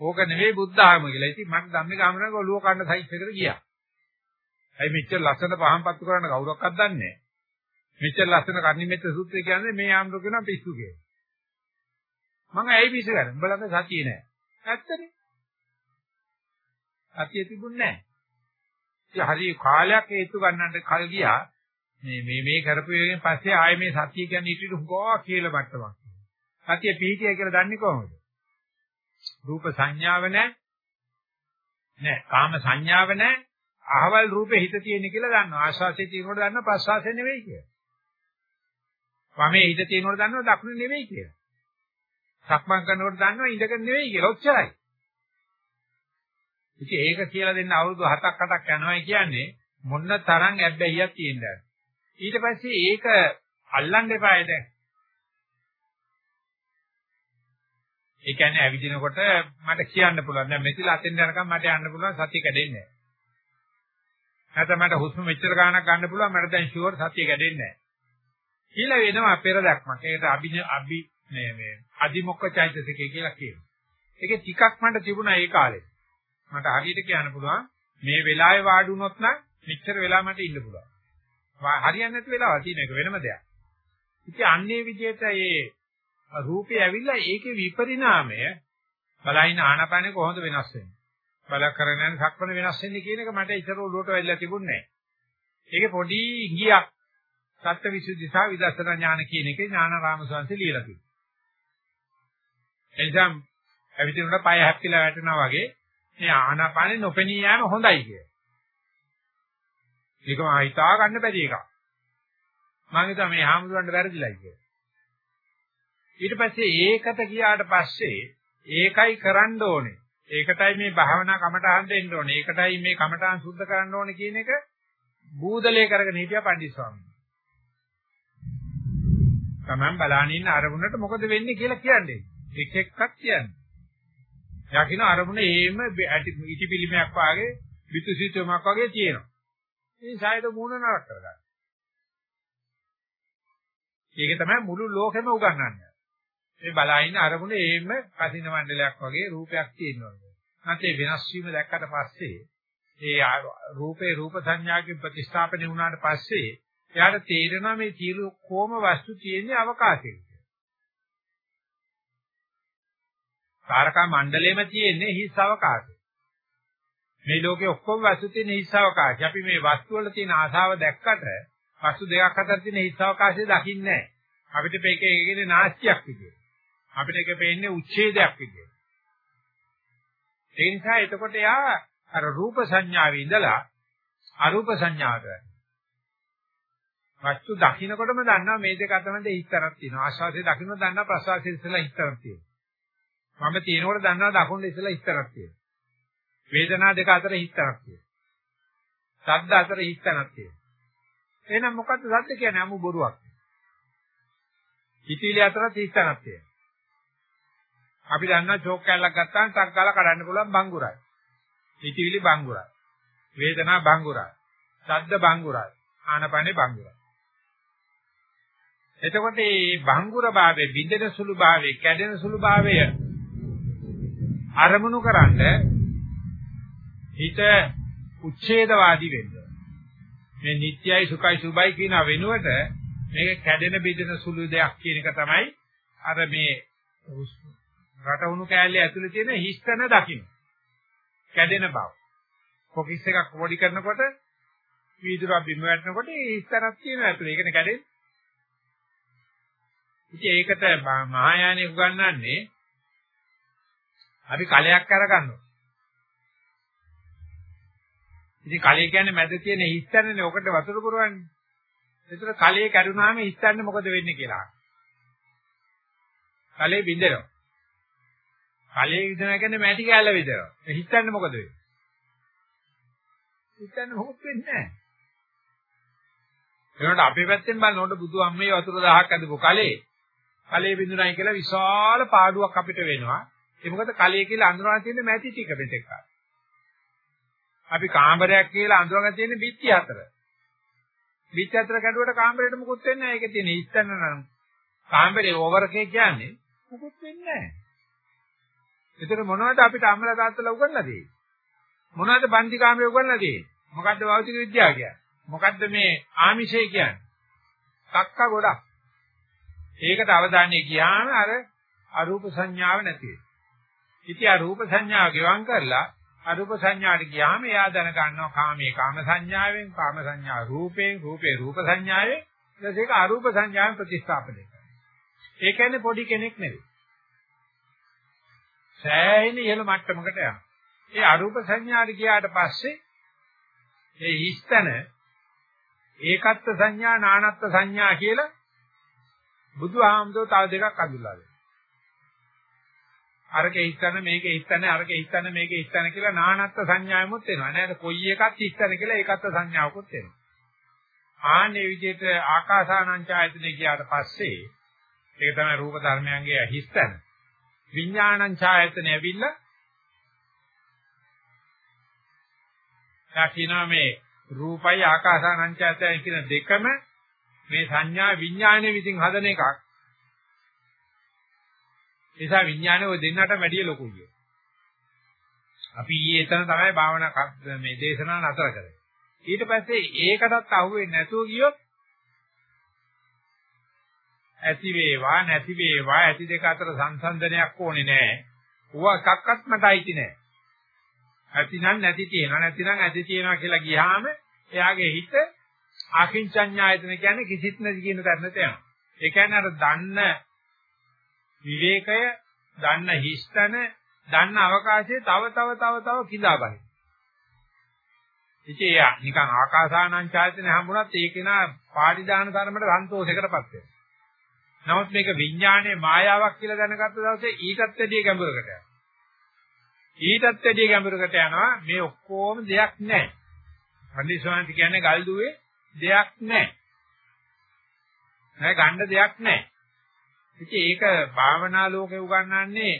ඕක නෙවෙයි බුද්ධ ආගම කියලා. ඉතින් මට ධම්මික ආමරුගේ ඔළුව කන්න සයිස් එකට ගියා. ඇයි මෙච්චර ලස්සන පහන් පත්තු කරන්න කවුරක්වත් දන්නේ නැහැ. මෙච්චර ලස්සන කර්ණිමෙත්ත සූත්‍රය කියන්නේ මේ ආමරු කියනවා පිස්සු කියලා. මම ඇයි පිස්සු කරන්නේ? උඹලගේ සතිය නෑ. ඇත්තනේ. සතිය තිබුණේ නෑ. ඉතින් හරි කාලයක් හේතු ගන්නට කල් ගියා. මේ මේ මේ කරපු එකෙන් පස්සේ ආයේ මේ සතිය කියන්නේ ඊට හුඟා කියලා මට්ටමක්. සතිය පිහිටිය කියලා දන්නේ කොහොමද? රූප සංඥාව නැහැ. නෑ, කාම සංඥාව නැහැ. අහවල් රූපේ හිත තියෙන කියලා දන්නවා. ආස්වාසේ තියෙනකොට දන්නවා ප්‍රස්වාසේ නෙවෙයි කියලා. වමේ හිත තියෙනකොට දන්නවා දකුණේ නෙවෙයි කියලා. සක්මන් කරනකොට දන්නවා ඉඳගෙන නෙවෙයි කියලා. ඔච්චරයි. ඉතින් ඒක කියලා දෙන්න අවුරුදු 7ක් 8ක් යනවා කියන්නේ මොන තරම් ඇබ්බැහියක් තියෙනවද? ඊට පස්සේ ඒක අල්ලන්න එපායි දැන්. ඒ කියන්නේ ඇවිදිනකොට මට කියන්න පුළුවන්. දැන් මෙතිල අතෙන් යනකම් මට යන්න පුළුවන් සතිය කැඩෙන්නේ නැහැ. නැත්නම් මට හුස්ම මෙච්චර ගාණක් ගන්න පුළුවන් මට දැන් ෂුවර් සතිය කැඩෙන්නේ නැහැ. කියලා වෙනවා පෙර දැක්මක්. ඒකට අභි අභි මේ මේ අදිමොක්ක චෛතසිකය කියලා කියනවා. ඒකේ ටිකක් මට තිබුණා ඒ කාලේ. මට හරියට කියන්න පුළුවන් මේ වෙලාවේ වාඩි වුණොත් නම් මෙච්චර වෙලා මට ඉන්න පුළුවන්. හරියන්නේ නැති වෙලාවක් තියෙන එක වෙනම දෙයක්. ඉතින් අන්නේ විදිහට මේ රූපේ ඇවිල්ලා ඒකේ විපරිණාමය බලයින ආනපනේ කොහොමද වෙනස් වෙන්නේ? බල කරන යන සක්මන වෙනස් වෙන්නේ කියන එක මට ඉතර ඔළුවට වැල්ලා තිබුණේ නැහැ. ඒකේ පොඩි ඉඟියක් සත්‍යවිසුද්ධි සහ විදර්ශනා ඥාන කියන එකේ ඥානාරාම සංසි ලියලා තියෙනවා. එනිසා ඇවිදිනකොට පය හැප්පිලා වැටෙනවා වගේ මේ ආනාපානෙ නොපෙනී යෑම හොඳයි කිය. ඒක මම හිතා ගන්න බැරි එකක්. මම හිතුවා මේ හාමුදුරන්ට වැරදිලයි කියලා. ඊට පස්සේ ඒකට ගියාට පස්සේ ඒකයි කරන්න ඕනේ. ඒකටයි මේ භාවනා කමටහන් දෙන්න ඕනේ. ඒකටයි මේ කමටහන් සුද්ධ කරන්න ඕනේ කියන එක බූදලේ කරගෙන හිටියා පණ්ඩිත ස්වාමීන් තමන් බලනින්න අරමුණට මොකද වෙන්නේ කියලා කියන්නේ. එක එකක් කියන්නේ. එයා කියන අරමුණ එහෙම ඉටි පිළිමයක් වාගේ විතුසිතුමක් වගේ තියෙනවා. ඉතින් සායත මූණ නරක කරගන්න. ඒක තමයි මුළු ලෝකෙම උගන්වන්නේ. මේ බලයින් අරමුණ එහෙම කසින මණ්ඩලයක් වගේ රූපයක් තියෙනවා. නැත්නම් වෙනස් වීම දැක්කට පස්සේ ඒ රූපේ රූප සංඥාකින් ප්‍රතිස්ථාපනය වුණාට පස්සේ එයාට තේරෙනවා මේ සියලු කොම වස්තු තියෙන්නේ අවකාශයේ. තාරකා මණ්ඩලෙම තියෙන්නේ හිස් අවකාශය. මේ ලෝකේ ඔක්කොම වස්තු තියෙන හිස් අවකාශය. අපි මේ වස්තු වල තියෙන ආශාව දැක්කට වස්තු දෙකක් අතර තියෙන හිස් අවකාශය දකින්නේ නැහැ. අපිට මේක ඒකේ නාස්තියක් විදියට. අපිට ඒක පේන්නේ උච්ඡේදයක් විදියට. ඒ නිසා එතකොට යා අර රූප සංඥාවේ ඉඳලා අරූප සංඥාවට වස්තු දකින්නකොටම දන්නවා මේ දෙක අතර මැද හිස්තරක් තියෙනවා. ආස්වාදයේ දකින්න දන්නවා ප්‍රසවාසයේ ඉස්සලා හිස්තරක් තියෙනවා. මම තියෙනකොට දන්නවා දකුණු ඉස්සලා හිස්තරක් තියෙනවා. වේදනා දෙක අතර හිස්තරක් තියෙනවා. ශබ්ද අතර හිස්තරක් තියෙනවා. එහෙනම් මොකද්ද ශබ්ද කියන්නේ? අමු බොරුවක්. හිතවිලි අතරත් හිස්තනක් තියෙනවා. අපි දන්නා චෝක් කැල්ලක් ගත්තාම ටක් ගාලා කඩන්න පුළුවන් බංගුරයි. හිතවිලි බංගුරයි. වේදනා බංගුරයි. ශබ්ද බංගුරයි. ආනපනේ බංගුරයි. එතකොට මේ බංගුර භාවයේ බින්දෙන සුළු භාවයේ කැඩෙන සුළු භාවය අරමුණු කරන්ඩ හිත උච්ඡේදවාදී වෙන්න. මේ නිට්යයි සුඛයි සුබයි කියන වෙනුවට මේක කැඩෙන බෙදෙන සුළු දෙයක් කියන එක තමයි අර මේ රටවුණු කෑල්ලේ ඇතුලේ තියෙන හිස්තන දකින්න. කැඩෙන බව. කොකිස් එකක් පොඩි කරනකොට වීදුරක් බිම වැටෙනකොට ඒ හිස්තනක් තියෙනවා ඇතුලේ. ඒකනේ කැඩෙන්නේ. ඉතින් ඒකට මහායානෙ උගන්වන්නේ අපි කලයක් අරගන්නවා. ඉතින් කලය කියන්නේ මැද තියෙන හිස්තැනනේ ඔකට වතුර පුරවන්නේ. ඒතර කලයේ කැඩුනාම හිස්තැන්නේ මොකද වෙන්නේ කියලා. කලයේ බින්දෙනවා. කලයේ විදනවා කියන්නේ මැටි කැල්ල විදනවා. හිස්තැන්නේ මොකද වෙන්නේ? හිස්තැන්නේ මොකද වෙන්නේ නැහැ. ඒකට අපේ පැත්තෙන් බලනකොට බුදු අම්මේ වතුර දහහක් අදපු කලේ කලයේ බින්දුනයි කියලා විශාල පාඩුවක් අපිට වෙනවා. ඒ මොකද කලයේ කියලා අඳුරන තියෙන මැටි ටික මෙතෙක් කාලේ. අපි කාමරයක් කියලා අඳුරගෙන තියෙන බිත්ති හතර. බිත්ති හතර කැඩුවට කාමරේට මුකුත් වෙන්නේ නැහැ. ඒක තියෙන ඉස්තන නම් කාමරේ ඕවර්කේ කියන්නේ මුකුත් වෙන්නේ නැහැ. ඒතර මොනවද අපිට අම්මලා තාත්තලා උගන්ලා දෙන්නේ? මොනවද පන්ති කාමරේ උගන්ලා දෙන්නේ? මොකද්ද භෞතික විද්‍යාව කියන්නේ? මොකද්ද මේ ආමිෂය කියන්නේ? කක්ක ගොඩක්. ඒකට අවධානය ගියාම අර අරූප සංඥාව නැති වෙනවා. ඉතින් අරූප සංඥාව ගෙවම් කරලා අරූප සංඥාට ගියාම එයා දැන ගන්නවා කාමයේ කාම සංඥාවෙන් කාම සංඥා රූපයෙන් රූපේ රූප සංඥාවෙන්. ඊට ඒක අරූප සංඥාවෙන් ප්‍රතිස්ථාපනය කරනවා. ඒ කියන්නේ පොඩි කෙනෙක් නෙවෙයි. සෑහෙන ඉහළ මට්ටමකට යනවා. ඒ අරූප සංඥාට ගියාට පස්සේ ඒ හිස්තන ඒකත්ව සංඥා නානත්ව සංඥා කියලා බුදුහාමුදුරුවෝ තව දෙකක් අඳුල්ලා දෙනවා. අරකේ හිතන මේකේ හිතන අරකේ හිතන මේකේ හිතන කියලා නානත්ත් සංඥාවෙමුත් එනවා. නේද? කොයි එකක් හිතන කියලා ඒකත් සංඥාවකුත් එනවා. ආන්නේ විදිහට ආකාසානංචායතනෙ ගියාට පස්සේ ඒක තමයි රූප ධර්මයන්ගේ හිස්තන විඥානංචායතනෙ ඇවිල්ලා දකින්න මේ රූපයි ආකාසානංචායතනයි කියන දෙකම මේ සංඥා විඥානයේ විසින් හදන එකක්. නිසා විඥානය ඔය දෙන්නට වැඩිය ලොකුයි. අපි ඊයේ එතන තමයි භාවනා මේ දේශනා නතර කරේ. ඊට පස්සේ ඒකටත් අහුවෙන්නේ නැතුව ගියොත් ඇති වේවා නැති වේවා ඇති දෙක අතර සංසන්දනයක් ඕනේ නැහැ. ඌව එකක්වත් මට අයිති නැහැ. ඇතිනම් නැති තියෙනවා නැතිනම් ඇති තියෙනවා කියලා ගියාම එයාගේ හිත ආකින්චඤ්ඤායතන කියන්නේ කිසිත් නැති කියන තැනට යනවා. ඒ කියන්නේ අර දන්න විවේකය, දන්න හිස්තන, දන්න අවකාශයේ තව තව තව තව කිඳා බහින. ඉතින් එයා නිකන් ආකාසානං ඡායතන හම්බුණත් ඒක නා පාටි දාන තරමට සන්තෝෂයකටපත් වෙනවා. නමුත් මේක විඥානයේ මායාවක් කියලා දැනගත්ත දවසේ ඊටත් වැඩිය ගැඹුරකට යනවා. ඊටත් වැඩිය ගැඹුරකට යනවා මේ ඔක්කොම දෙයක් නැහැ. පන්දිස්වාන්ති කියන්නේ ගල් දුවේ දෙයක් නැහැ. නෑ ගන්න දෙයක් නැහැ. ඉතින් ඒක භාවනා ලෝකේ උගන්වන්නේ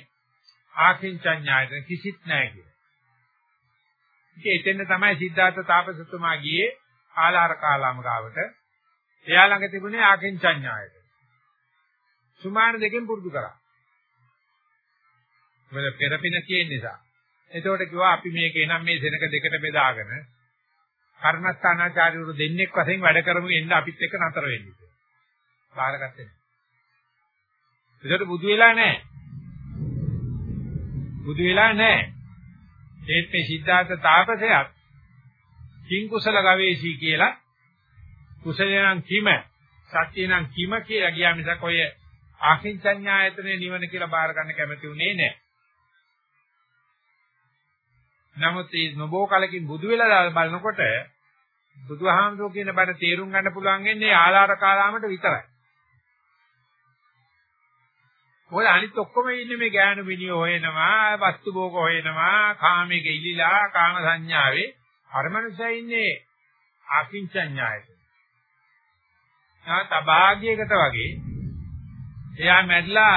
ආකින්චඤ්ඤායතන කිසිත් නැහැ කියලා. ඉතින් එතෙන් තමයි සිද්ධාර්ථ තාපසතුමා ගියේ ආලාර කාලාම ගාවට. එයා ළඟ තිබුණේ ආකින්චඤ්ඤායතන. සුමාන දෙකෙන් පුරුදු කරා. මොකද පෙරපින කියන නිසා. එතකොට කිව්වා අපි මේක එනම් මේ සෙනක දෙකට බෙදාගෙන කර්මස්ථානාචාර්යවරු දෙන්නෙක් වශයෙන් වැඩ කරමු එන්න අපිත් එක්ක නතර වෙන්න කියලා. බාරගත්තේ ඒකට බුදු වෙලා නැහැ. බුදු වෙලා නැහැ. ඒත් මේ සිද්ධාර්ථ තාපසයාත් කිං කුසල ගවේෂී කියලා කුසලයන් කිම සත්‍යයන් කිම කියලා ගියා මිසක් ඔය ආකින්චඤ්ඤායතනේ නිවන කියලා බාර ගන්න කැමති උනේ නැහැ. නමුත් මේ නොබෝ කලකින් බුදු වෙලා බලනකොට බුදුහාමුදුරුවෝ කියන බණ තේරුම් ගන්න පුළුවන් වෙන්නේ ආලාර කාලාමට විතරයි. මොකද අනිත් ඔක්කොම ඉන්නේ මේ ඥාන විනිය හොයනවා, වස්තු භෝග හොයනවා, කාමයේ ඉලිලා, කාම සංඥාවේ. අර මනුස්සයා ඉන්නේ අකින්චඤ්ඤායත. නාත භාග්‍යයකට වගේ එයා මැරිලා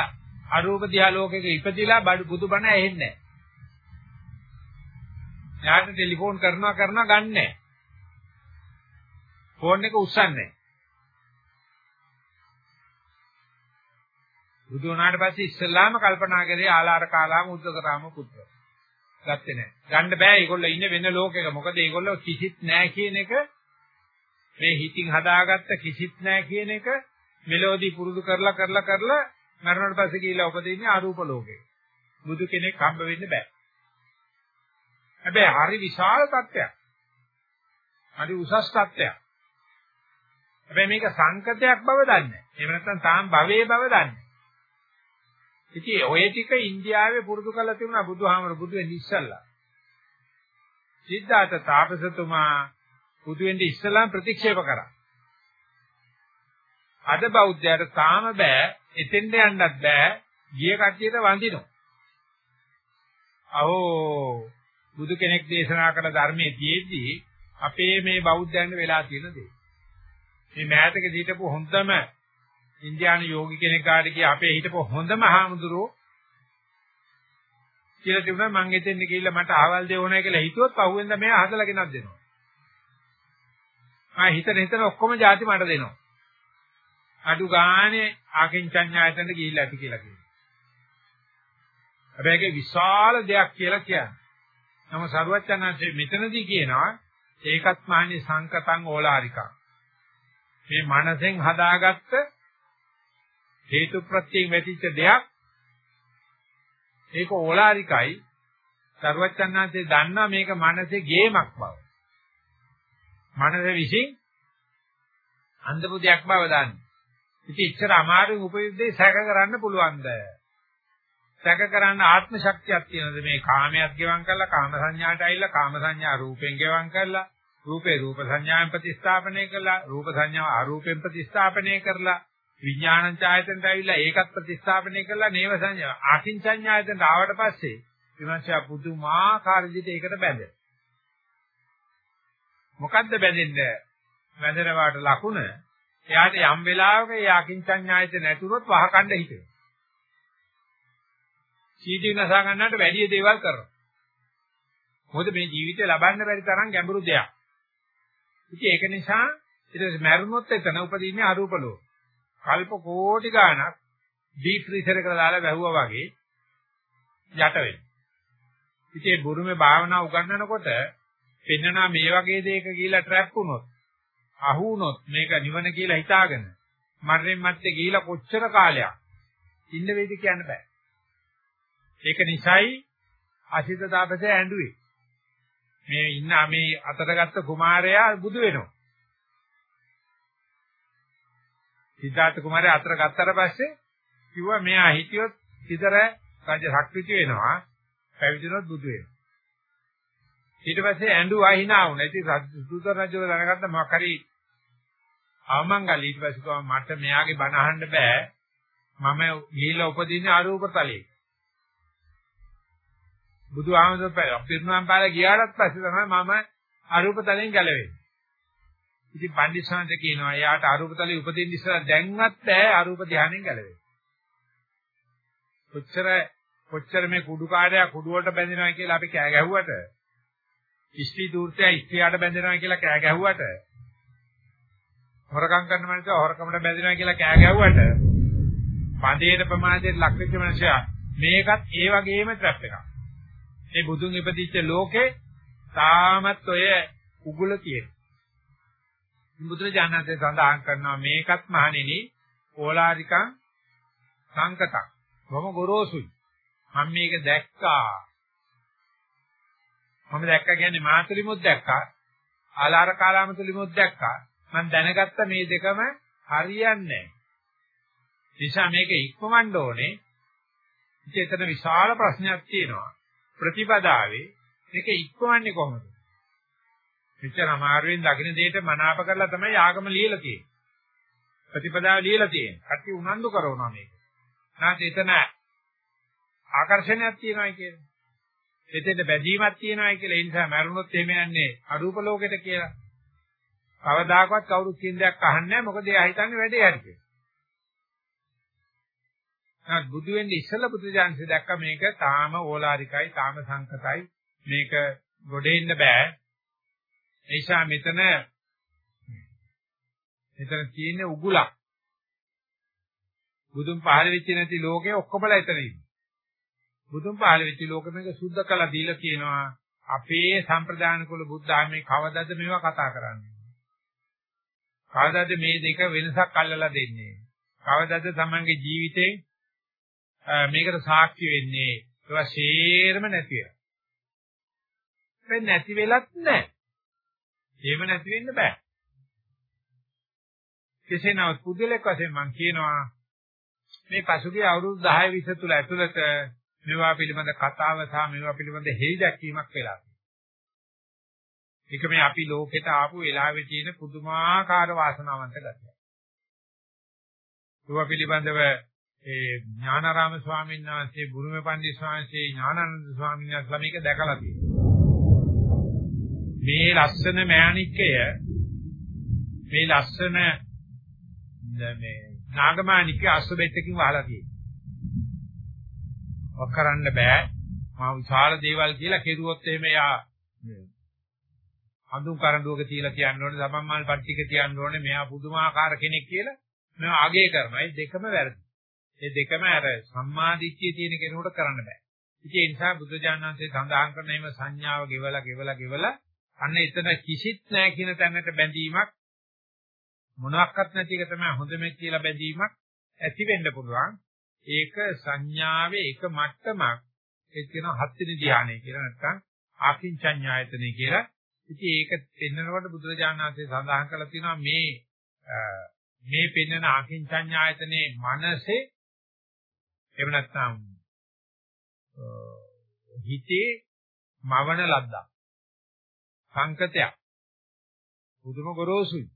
අරූප දිහා ලෝකෙක ඉපදිලා බුදුබණ ඇහෙන්නේ නැහැ. එයාට ටෙලිෆෝන් කරනවා කරනවා ගන්නෑ. ෆෝන් එක උස්සන්නේ බුදු වුණාට පස්සේ ඉස්සල්ලාම කල්පනා කරේ ආලාර කාලාම උද්දකරාම පුත්‍ර. ගත්තේ නැහැ. ගන්න බෑ ඒගොල්ලෝ ඉන්නේ වෙන ලෝකයක. මොකද ඒගොල්ලෝ කිසිත් නැහැ කියන එක මේ හිතින් හදාගත්ත කිසිත් නැහැ කියන එක මෙලෝඩි පුරුදු කරලා කරලා කරලා මරණයට පස්සේ ගිහිල්ලා උපදින්නේ අරූප ලෝකේ. බුදු කෙනෙක් හම්බ වෙන්න බෑ. හැබැයි හරි විශාල තත්ත්වයක්. හරි උසස් තත්ත්වයක්. හැබැයි මේක සංකතයක් බව දන්නේ නැහැ. එහෙම නැත්නම් තාම භවයේ බව දන්නේ ඉතින් ඔය ටික ඉන්දියාවේ පුරුදු කරලා තිබුණා බුදුහාමර බුදු වෙන්න ඉස්සල්ලා. සිද්ධාර්ථ තාපසතුමා බුදු වෙන්න ඉස්සල්ලා ප්‍රතික්ෂේප කරා. අද බෞද්ධයාට තාම බෑ එතෙන්ට යන්නත් බෑ ගිය කට්ටියට වඳිනවා. අහෝ බුදු කෙනෙක් දේශනා කළ ධර්මයේ තියෙද්දි අපේ මේ බෞද්ධයන්ට වෙලා තියෙන දේ. මේ මෑතක හිටපු හොඳම ඉන්දියානු යෝගි කෙනෙක් කාට කිය අපේ හිටපු හොඳම හාමුදුරුවෝ කියලා තිබුණා මං එතෙන් ගිහිල්ලා මට ආවල් දෙව ඕනේ කියලා හිතුවොත් පහුවෙන්ද මෙයා හදලා ගෙනත් දෙනවා. ආ හිතන හිතන ඔක්කොම ಜಾති මට දෙනවා. අඩු ගානේ ආකින්චඤ්ඤායතනට ගිහිල්ලා ඇති කියලා කියනවා. හැබැයි ඒක විශාල දෙයක් කියලා කියන්නේ. නම සරුවච්චන්හන්සේ මෙතනදී කියනවා ඒකත් මහණේ සංකතං ඕලාරිකං. මේ මනසෙන් හදාගත්ත හේතු ප්‍රත්‍යයෙන් වැටිච්ච දෙයක් ඒක ඕලාරිකයි සර්වචන්නාංශේ දන්නා මේක මනසේ ගේමක් බව. මනස විසින් අන්ධපු දෙයක් බව දන්නේ. ඉතින් ඉච්ඡර අමාරු උපයුද්දේ සැක කරන්න පුළුවන්ද? සැක කරන්න ආත්ම ශක්තියක් තියෙනද මේ කාමයක් ගෙවම් කරලා කාම සංඥාට ඇවිල්ලා කාම සංඥා රූපෙන් ගෙවම් කරලා රූපේ රූප සංඥාවෙන් ප්‍රතිස්ථාපනය කරලා රූප සංඥාව අරූපෙන් ප්‍රතිස්ථාපනය කරලා විඥානං ඡායතනට ඇවිල්ලා ඒකත් ප්‍රතිස්ථාපනය කරලා නේව සංඥා ආකින් සංඥායතනට ආවට පස්සේ විමර්ශය පුදුමාකාර විදිහට ඒකට බැඳ. මොකද්ද බැඳෙන්නේ? වැඳනවාට ලකුණ එයාට යම් වෙලාවක ඒ ආකින් සංඥායතන නැතුනොත් වහකණ්ඩ හිතේ. සීදී නසා ගන්නට වැඩි දේවල් කරනවා. මොකද මේ ජීවිතේ ලබන්න බැරි තරම් ගැඹුරු දෙයක්. ඉතින් ඒක නිසා ඊට පස්සේ මැරුණොත් එතන උපදින්නේ අරූප ලෝක. කල්ප කෝටි ගාණක් ඩීප් ෆ්‍රීසර් එකට දාලා වැහුවා වගේ යට වෙනවා. ඉතින් බුරුමේ භාවනා උගන්වනකොට පෙන්නනා මේ වගේ දෙයක ගිහිලා ට්‍රැප් වුණොත් අහු වුණොත් මේක නිවන කියලා හිතාගෙන මරණයන් මැත්තේ ගිහිලා කොච්චර කාලයක් ඉන්න වේද කියන්න බෑ. ඒක නිසායි අසිත තාපසේ ඇඬුවේ. මේ ඉන්න මේ අතටගත්ත කුමාරයා බුදු වෙනවා. සිද්ධාර්ථ කුමාරයා අතර ගත්තට පස්සේ කිව්වා මෙයා හිටියොත් ඉතර රජ ශක්තිති වෙනවා පැවිදිනොත් බුදු වෙනවා. ඊට පස්සේ ඇඬුවා hina වුණා. ඉතින් සුදුතර රජව දැනගත්ත මොකක් හරි අවමංගල ඊට පස්සේ කිව්වා මට මෙයාගේ බණ අහන්න බෑ. මම ගිහිල්ලා උපදින්නේ අරූප තලයේ. බුදු ආමද පිරුණම් පාර ගියාට පස්සේ තමයි මම අරූප තලයෙන් ගැලවෙන්නේ. ඉතින් පණ්ඩිතසාන්ත කියනවා එයාට අරූප තලයේ උපදින්න ඉස්සලා දැන්වත් බෑ අරූප ධානයෙන් ගැලවෙන්න. කොච්චර කොච්චර මේ කුඩු කාර්යය කුඩු වලට බැඳෙනවා කියලා අපි කෑ ගැහුවට ඉස්ත්‍රි දූර්තය ඉස්ත්‍රියට බැඳෙනවා කියලා කෑ ගැහුවට හොරකම් කරන මනුස්සයා හොරකමට බැඳෙනවා කියලා කෑ ගැහුවට බඳේට ප්‍රමාදයට ලක් වෙච්ච මනුස්සයා මේකත් ඒ වගේම ට්‍රැප් එකක්. මේ බුදුන් ඉපදිච්ච ලෝකේ තාමත් ඔය උගුල තියෙනවා. බුදුරජාණන්සේ සඳහන් කරනවා මේකත් මහණෙනි ඕලාරිකං සංකතං. බොහොම ගොරෝසුයි. මම මේක දැක්කා. මම දැක්කා කියන්නේ මාතුලිමුත් දැක්කා. ආලාර කාලාමතුලිමුත් දැක්කා. මම දැනගත්ත මේ දෙකම හරියන්නේ නිසා මේක ඉක්මවන්න ඕනේ. ඉතින් එතන විශාල ප්‍රශ්නයක් තියෙනවා. ප්‍රතිපදාවේ මේක ඉක්මවන්නේ කොහොමද? මෙච්චර අමාරුවෙන් දකින්න දෙයට මනාප කරලා තමයි ආගම ලියලා තියෙන්නේ. ප්‍රතිපදාව ලියලා තියෙන්නේ. කටි උනන්දු කරනවා මේක. නැත්නම් එතන ආකර්ෂණයක් තියෙනවා කියන්නේ. එතෙන්ද බැඳීමක් තියෙනවා කියලා. ඒ නිසා මරුණොත් එහෙම යන්නේ අරූප ලෝකෙට කියලා. කවදාකවත් කවුරුත් කියන දෙයක් අහන්නේ නැහැ. මොකද එයා හිතන්නේ වැඩේ හරි කියලා. නමුත් බුදු වෙන්නේ ඉස්සෙල්ලා බුදු දානසේ දැක්ක මේක තාම ඕලාරිකයි, තාම සංකතයි. මේක ගොඩෙන්න බෑ. ඒ නිසා මෙතන මෙතන තියෙන උගුලක්. බුදුන් පහළ වෙච්ච නැති ලෝකේ ඔක්කොමලා එතන ඉන්නේ. බුදුන් පහළ වෙච්ච ලෝකෙ මේක සුද්ධ කළා දීලා කියනවා අපේ සම්ප්‍රදාන කුල බුද්ධ ආමේ කවදද මේවා කතා කරන්නේ? කවදාද මේ දෙක වෙනසක් අල්ලලා දෙන්නේ? කවදාද තමන්ගේ ජීවිතේ මේකට සාක්ෂි වෙන්නේ? ඒවා සේරම නැති වෙනවා. ඒ නැති වෙලත් නැහැ. එහෙම නැති වෙන්න බෑ. කෙසේ නමුත් පුදුලෙක් වශයෙන් මම කියනවා මේ පසුගිය අවුරුදු 10 20 තුල ඇතුළත මේවා පිළිබඳ කතාව සහ මේවා පිළිබඳ හේයි දැක්වීමක් වෙලා ඒක මේ අපි ලෝකෙට ආපු වෙලාවේ තියෙන පුදුමාකාර වාසනාවන්ත ගතිය. ඒවා පිළිබඳව ඒ ඥානාරාම ස්වාමීන් වහන්සේ, බුරුමේ පණ්ඩිත ස්වාමීන් වහන්සේ, ඥානানন্দ ස්වාමීන් වහන්සේලා මේක දැකලා තියෙනවා. මේ ලස්සන මෑණික්කය මේ ලස්සන මේ නාගමාණික්ක අස්වැත්තකින් වහලා තියෙනවා. වක් කරන්න බෑ. මා විශාල දේවල් කියලා කෙරුවොත් එහෙම යා හඳුන් කරඬුවක තියලා කියන්න ඕනේ, සමම්මල් පට්ටික කියන්න ඕනේ, මෙයා පුදුමාකාර කෙනෙක් කියලා මම අගය කරනවා. ඒ දෙකම වැරදි. ඒ දෙකම අර සම්මාදිට්ඨිය තියෙන කෙනෙකුට කරන්න බෑ. ඉතින් ඒ නිසා බුදුජානනාංශයේ සඳහන් කරන මේ සංඥාව ගෙවලා ගෙවලා ගෙවලා අන්න එතන කිසිත් නැහැ කියන තැනට බැඳීමක් මොනක්වත් නැති එක තමයි හොඳම කියලා බැඳීමක් ඇති වෙන්න පුළුවන්. ඒක සංඥාවේ එක මට්ටමක්. ඒ කියනවා හත්වෙනි ධ්‍යානය කියලා නැත්නම් ආකින්චඤ්ඤායතනෙ කියලා. ඉතින් ඒක පෙන්නකොට බුදුරජාණන් වහන්සේ සඳහන් කරලා තියෙනවා මේ මේ පෙන්නන අකින්චඤ්ඤායතනේ මනසේ එහෙම නැත්නම් හිතේ මවන ලද්දා සංකතයක් බුදුම ගොරෝසුයි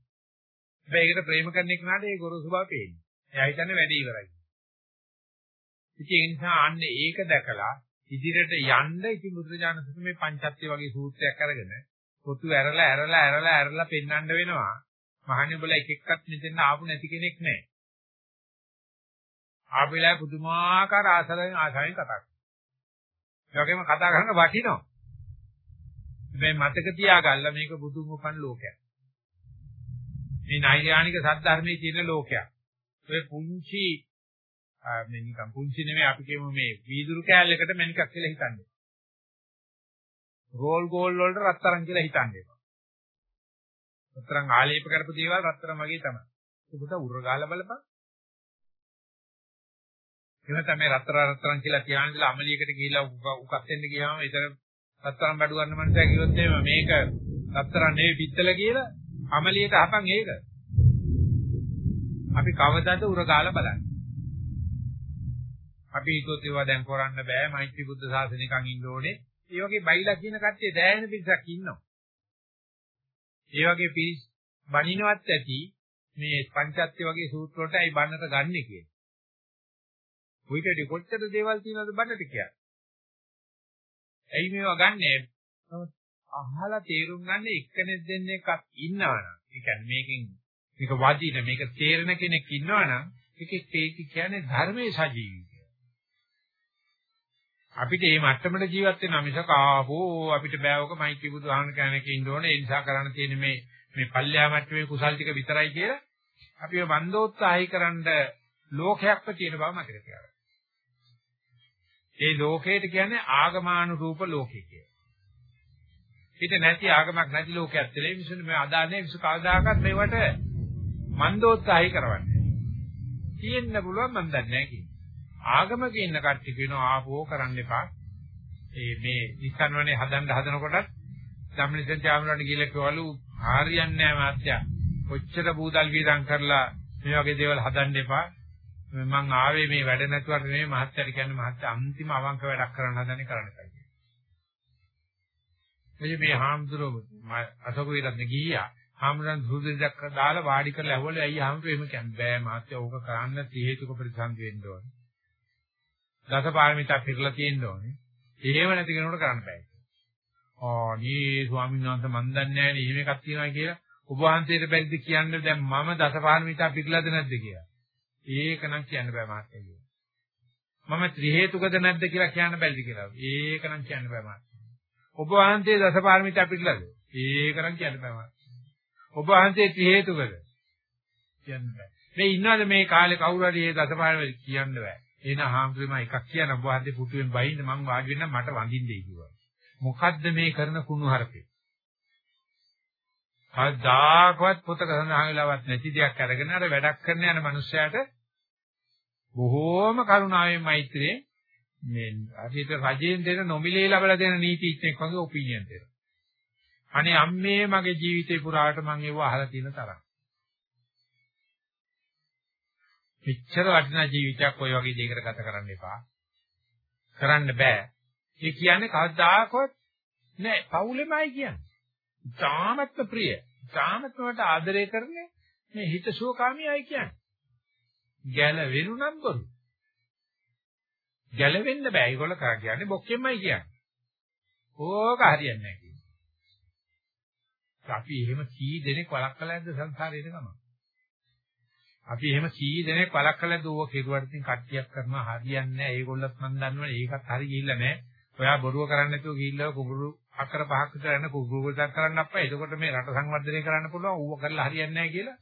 හැබැයි ඒකට ප්‍රේම කරන එකට ඒ ගොරෝසු බව පේන්නේ එයා හිතන්නේ වැඩි ඉවරයි ඉතින් ඒ නිසා අන්න ඒක දැකලා ඉදිරියට යන්න ඉතින් බුදුරජාණන් මේ පංචත්‍ය වගේ සූත්‍රයක් අරගෙන පොතු ඇරලා ඇරලා ඇරලා ඇරලා පෙන්වන්න වෙනවා. මහන්නේ බල එක එක්කත් මෙතෙන් ආපු නැති කෙනෙක් නැහැ. ආපෙලා පුදුමාකාර ආසලෙන් ආසයෙන් කතා කරනවා. ඒ වගේම කතා කරන්න වටිනවා. මේ මතක තියාගන්න මේක බුදුන් උපන් ලෝකයක්. මේ නෛර්යානික සත්‍ය තියෙන ලෝකයක්. ඔය පුංචි මේ නිකන් පුංචි නෙමෙයි අපි කියමු මේ වීදුරු කෑල්ලකට මණිකක් කියලා හිතන්නේ. රෝල් ගෝල් වලට රත්තරන් කියලා හිතන්න එපා. රත්තරන් ආලේප කරපු දේවල් රත්තරන් වගේ තමයි. ඒකට උර ගාලා බලපන්. එහෙම තමයි රත්තරන් රත්තරන් කියලා කියන්නේ ඉතල අමලියකට ගිහිලා උකස් දෙන්න ගියාම ඒතර රත්තරන් බඩු ගන්න මනුස්සයා කිව්වොත් එහෙම මේක රත්තරන් නෙවෙයි පිත්තල කියලා අමලියට අහපන් ඒක. අපි කවදාද උර ගාලා බලන්නේ. අපි හිතුවත් ඒවා දැන් කරන්න බෑ මෛත්‍රී බුද්ධ ශාසනිකන් ඉන්න ඕනේ ඒ වගේ බයිලා කියන කට්ටිය දැයෙන පිරිසක් ඉන්නවා. ඒ වගේ පිරිස් බණිනවත් ඇති මේ පංචත්‍ය වගේ සූත්‍ර වලට අයි බන්නට ගන්නෙ කියලා. කොයිටදී කොච්චර දේවල් තියෙනවද බන්නට කියලා. ඇයි මේවා ගන්නෙ? අහලා තේරුම් ගන්න එක්කෙනෙක් දෙන්නෙක් ඉන්නවනම් ඒ කියන්නේ මේකෙන් මේක වදින මේක තේරෙන කෙනෙක් ඉන්නවනම් ඒකේ ඒක කියන්නේ ධර්මයේ සජීවී අපිට මේ මට්ටමට ජීවත් වෙන මිසක ආවෝ අපිට බෑවක මෛත්‍රී බුදුහාමන කෙනෙක් ඉන්න ඕනේ ඒ නිසා කරන්න තියෙන මේ මේ පල්ලෙහා මට්ටමේ කුසල් ටික විතරයි කියලා අපිව බන්ධෝත්සාහයි කරන්න ලෝකයක්ව තියෙන බව මතක තියාගන්න. ඒ ලෝකයට කියන්නේ ආගමානුරූප ලෝකය කියලා. පිට නැති ආගමක් නැති ලෝකයක් කියලා මිනිසුන් මේ අදාන්නේ මිනිසු කවදාකවත් මේවට මන්දෝත්සාහයි කරවන්නේ. තියෙන්න පුළුවන් මන් දන්නේ නැහැ කියන්නේ. ආගමක ඉන්න කට්ටිය කියනවා ආපෝ කරන්න එපා. ඒ මේ ඉස්සන්වනේ හදන්න හදනකොටත් ධම්මනිසන් චාමරණ කියලා කිව්වලු හරියන්නේ නැහැ මාත්‍යා. කොච්චර බූදල් වීදම් කරලා මේ වගේ දේවල් හදන්න එපා. මම ආවේ මේ වැඩ නැතුවට නෙමෙයි මහත්යට කියන්නේ මහත්ය අන්තිම අවංක වැඩක් කරන්න හදන්නේ කරන්න කියලා. එයි මේ හාමුදුරුවෝ අශෝක විරත්න ගියා. හාමුදුරන් සුදුසුදක් දාලා වාඩි කරලා ඇහුවලු ඇයි හාමුදුරුවෝ එහෙම කියන්නේ බෑ මහත්ය ඕක කරන්න තී හේතුක ප්‍රතිසන්දි වෙන්න ඕනේ. දසපාරමිතා පිරලා තියෙන්න ඕනේ. එහෙම නැති කෙනෙකුට කරන්න බෑ. ආ නේ ස්වාමීන් වහන්සේ මන් දන්නේ නැහැ නේ එහෙම එකක් තියෙනවා කියලා. ඔබ වහන්සේට බැරිද කියන්නේ දැන් මම දසපාරමිතා පිරලාද නැද්ද කියලා. ඒක නම් කියන්න බෑ මාත්‍ය කියලා. මම ත්‍රි හේතුකද නැද්ද කියලා කියන්න බැරිද කියලා. ඒක නම් කියන්න බෑ මට. ඔබ වහන්සේ දසපාරමිතා පිළිලාද? ඒක නම් කියන්න බෑ මට. ඔබ වහන්සේ ත්‍රි හේතුකද? කියන්න බෑ. මේ ඉන්නවද මේ කාලේ කවුරු හරි මේ දසපාරමිතා කියන්න බෑ. එන හාමුදුරුවෝ එකක් කියන ඔබ වහන්සේ පුටුවෙන් බයින්න මං වාඩි වෙන්න මට වඳින්නේ කිව්වා. මොකද්ද මේ කරන කුණු හරපේ? කවදාකවත් පොතක සඳහන් වෙලාවක් නැති දෙයක් අරගෙන අර වැඩක් කරන යන මනුස්සයාට බොහෝම කරුණාවෙන් මෛත්‍රියෙන් මේ අදිට රජයෙන් දෙන නොමිලේ ලැබලා දෙන නීතිඥෙක් වගේ ඔපිනියන් දෙනවා. අනේ අම්මේ මගේ ජීවිතේ පුරාට මම ඒව අහලා තියෙන තරම්. මෙච්චර වටිනා ජීවිතයක් ඔය වගේ දෙයකට ගත කරන්න එපා. කරන්න බෑ. ඒ කියන්නේ කවදාකවත් නෑ පවුලෙමයි කියන්නේ. තාමත්ම ප්‍රිය. තාමත්මට ආදරය කරන්නේ මේ හිතසුවකාමී අය කියන්නේ. ගැලවෙනු නම් බොරු. ගැලවෙන්න බෑ. ඒගොල්ලෝ කා කියන්නේ බොක්කෙමයි කියන්නේ. ඕක හරියන්නේ නැහැ කියන්නේ. අපි එහෙම කී දෙනෙක් වළක්වලා ඇද්ද සංසාරේ ඉඳගම? අපි එහෙම කී දෙනෙක් වළක්වලා ඇද්ද ඕක කෙරුවට ඉතින් කට්ටියක් කරනවා හරියන්නේ නැහැ. ඒගොල්ලොත් මන් දන්නවනේ ඒකත් හරි ගිහිල්ලා නැහැ. ඔයා බොරුව කරන්නේ නැතුව ගිහිල්ලා කුඹුරු අකර පහක් විතර යන කුඹුරුකටක් කරන්න අප්පා. එතකොට මේ රට සංවර්ධනය කරන්න පුළුවන්. ඌව කරලා හරියන්නේ නැහැ කියලා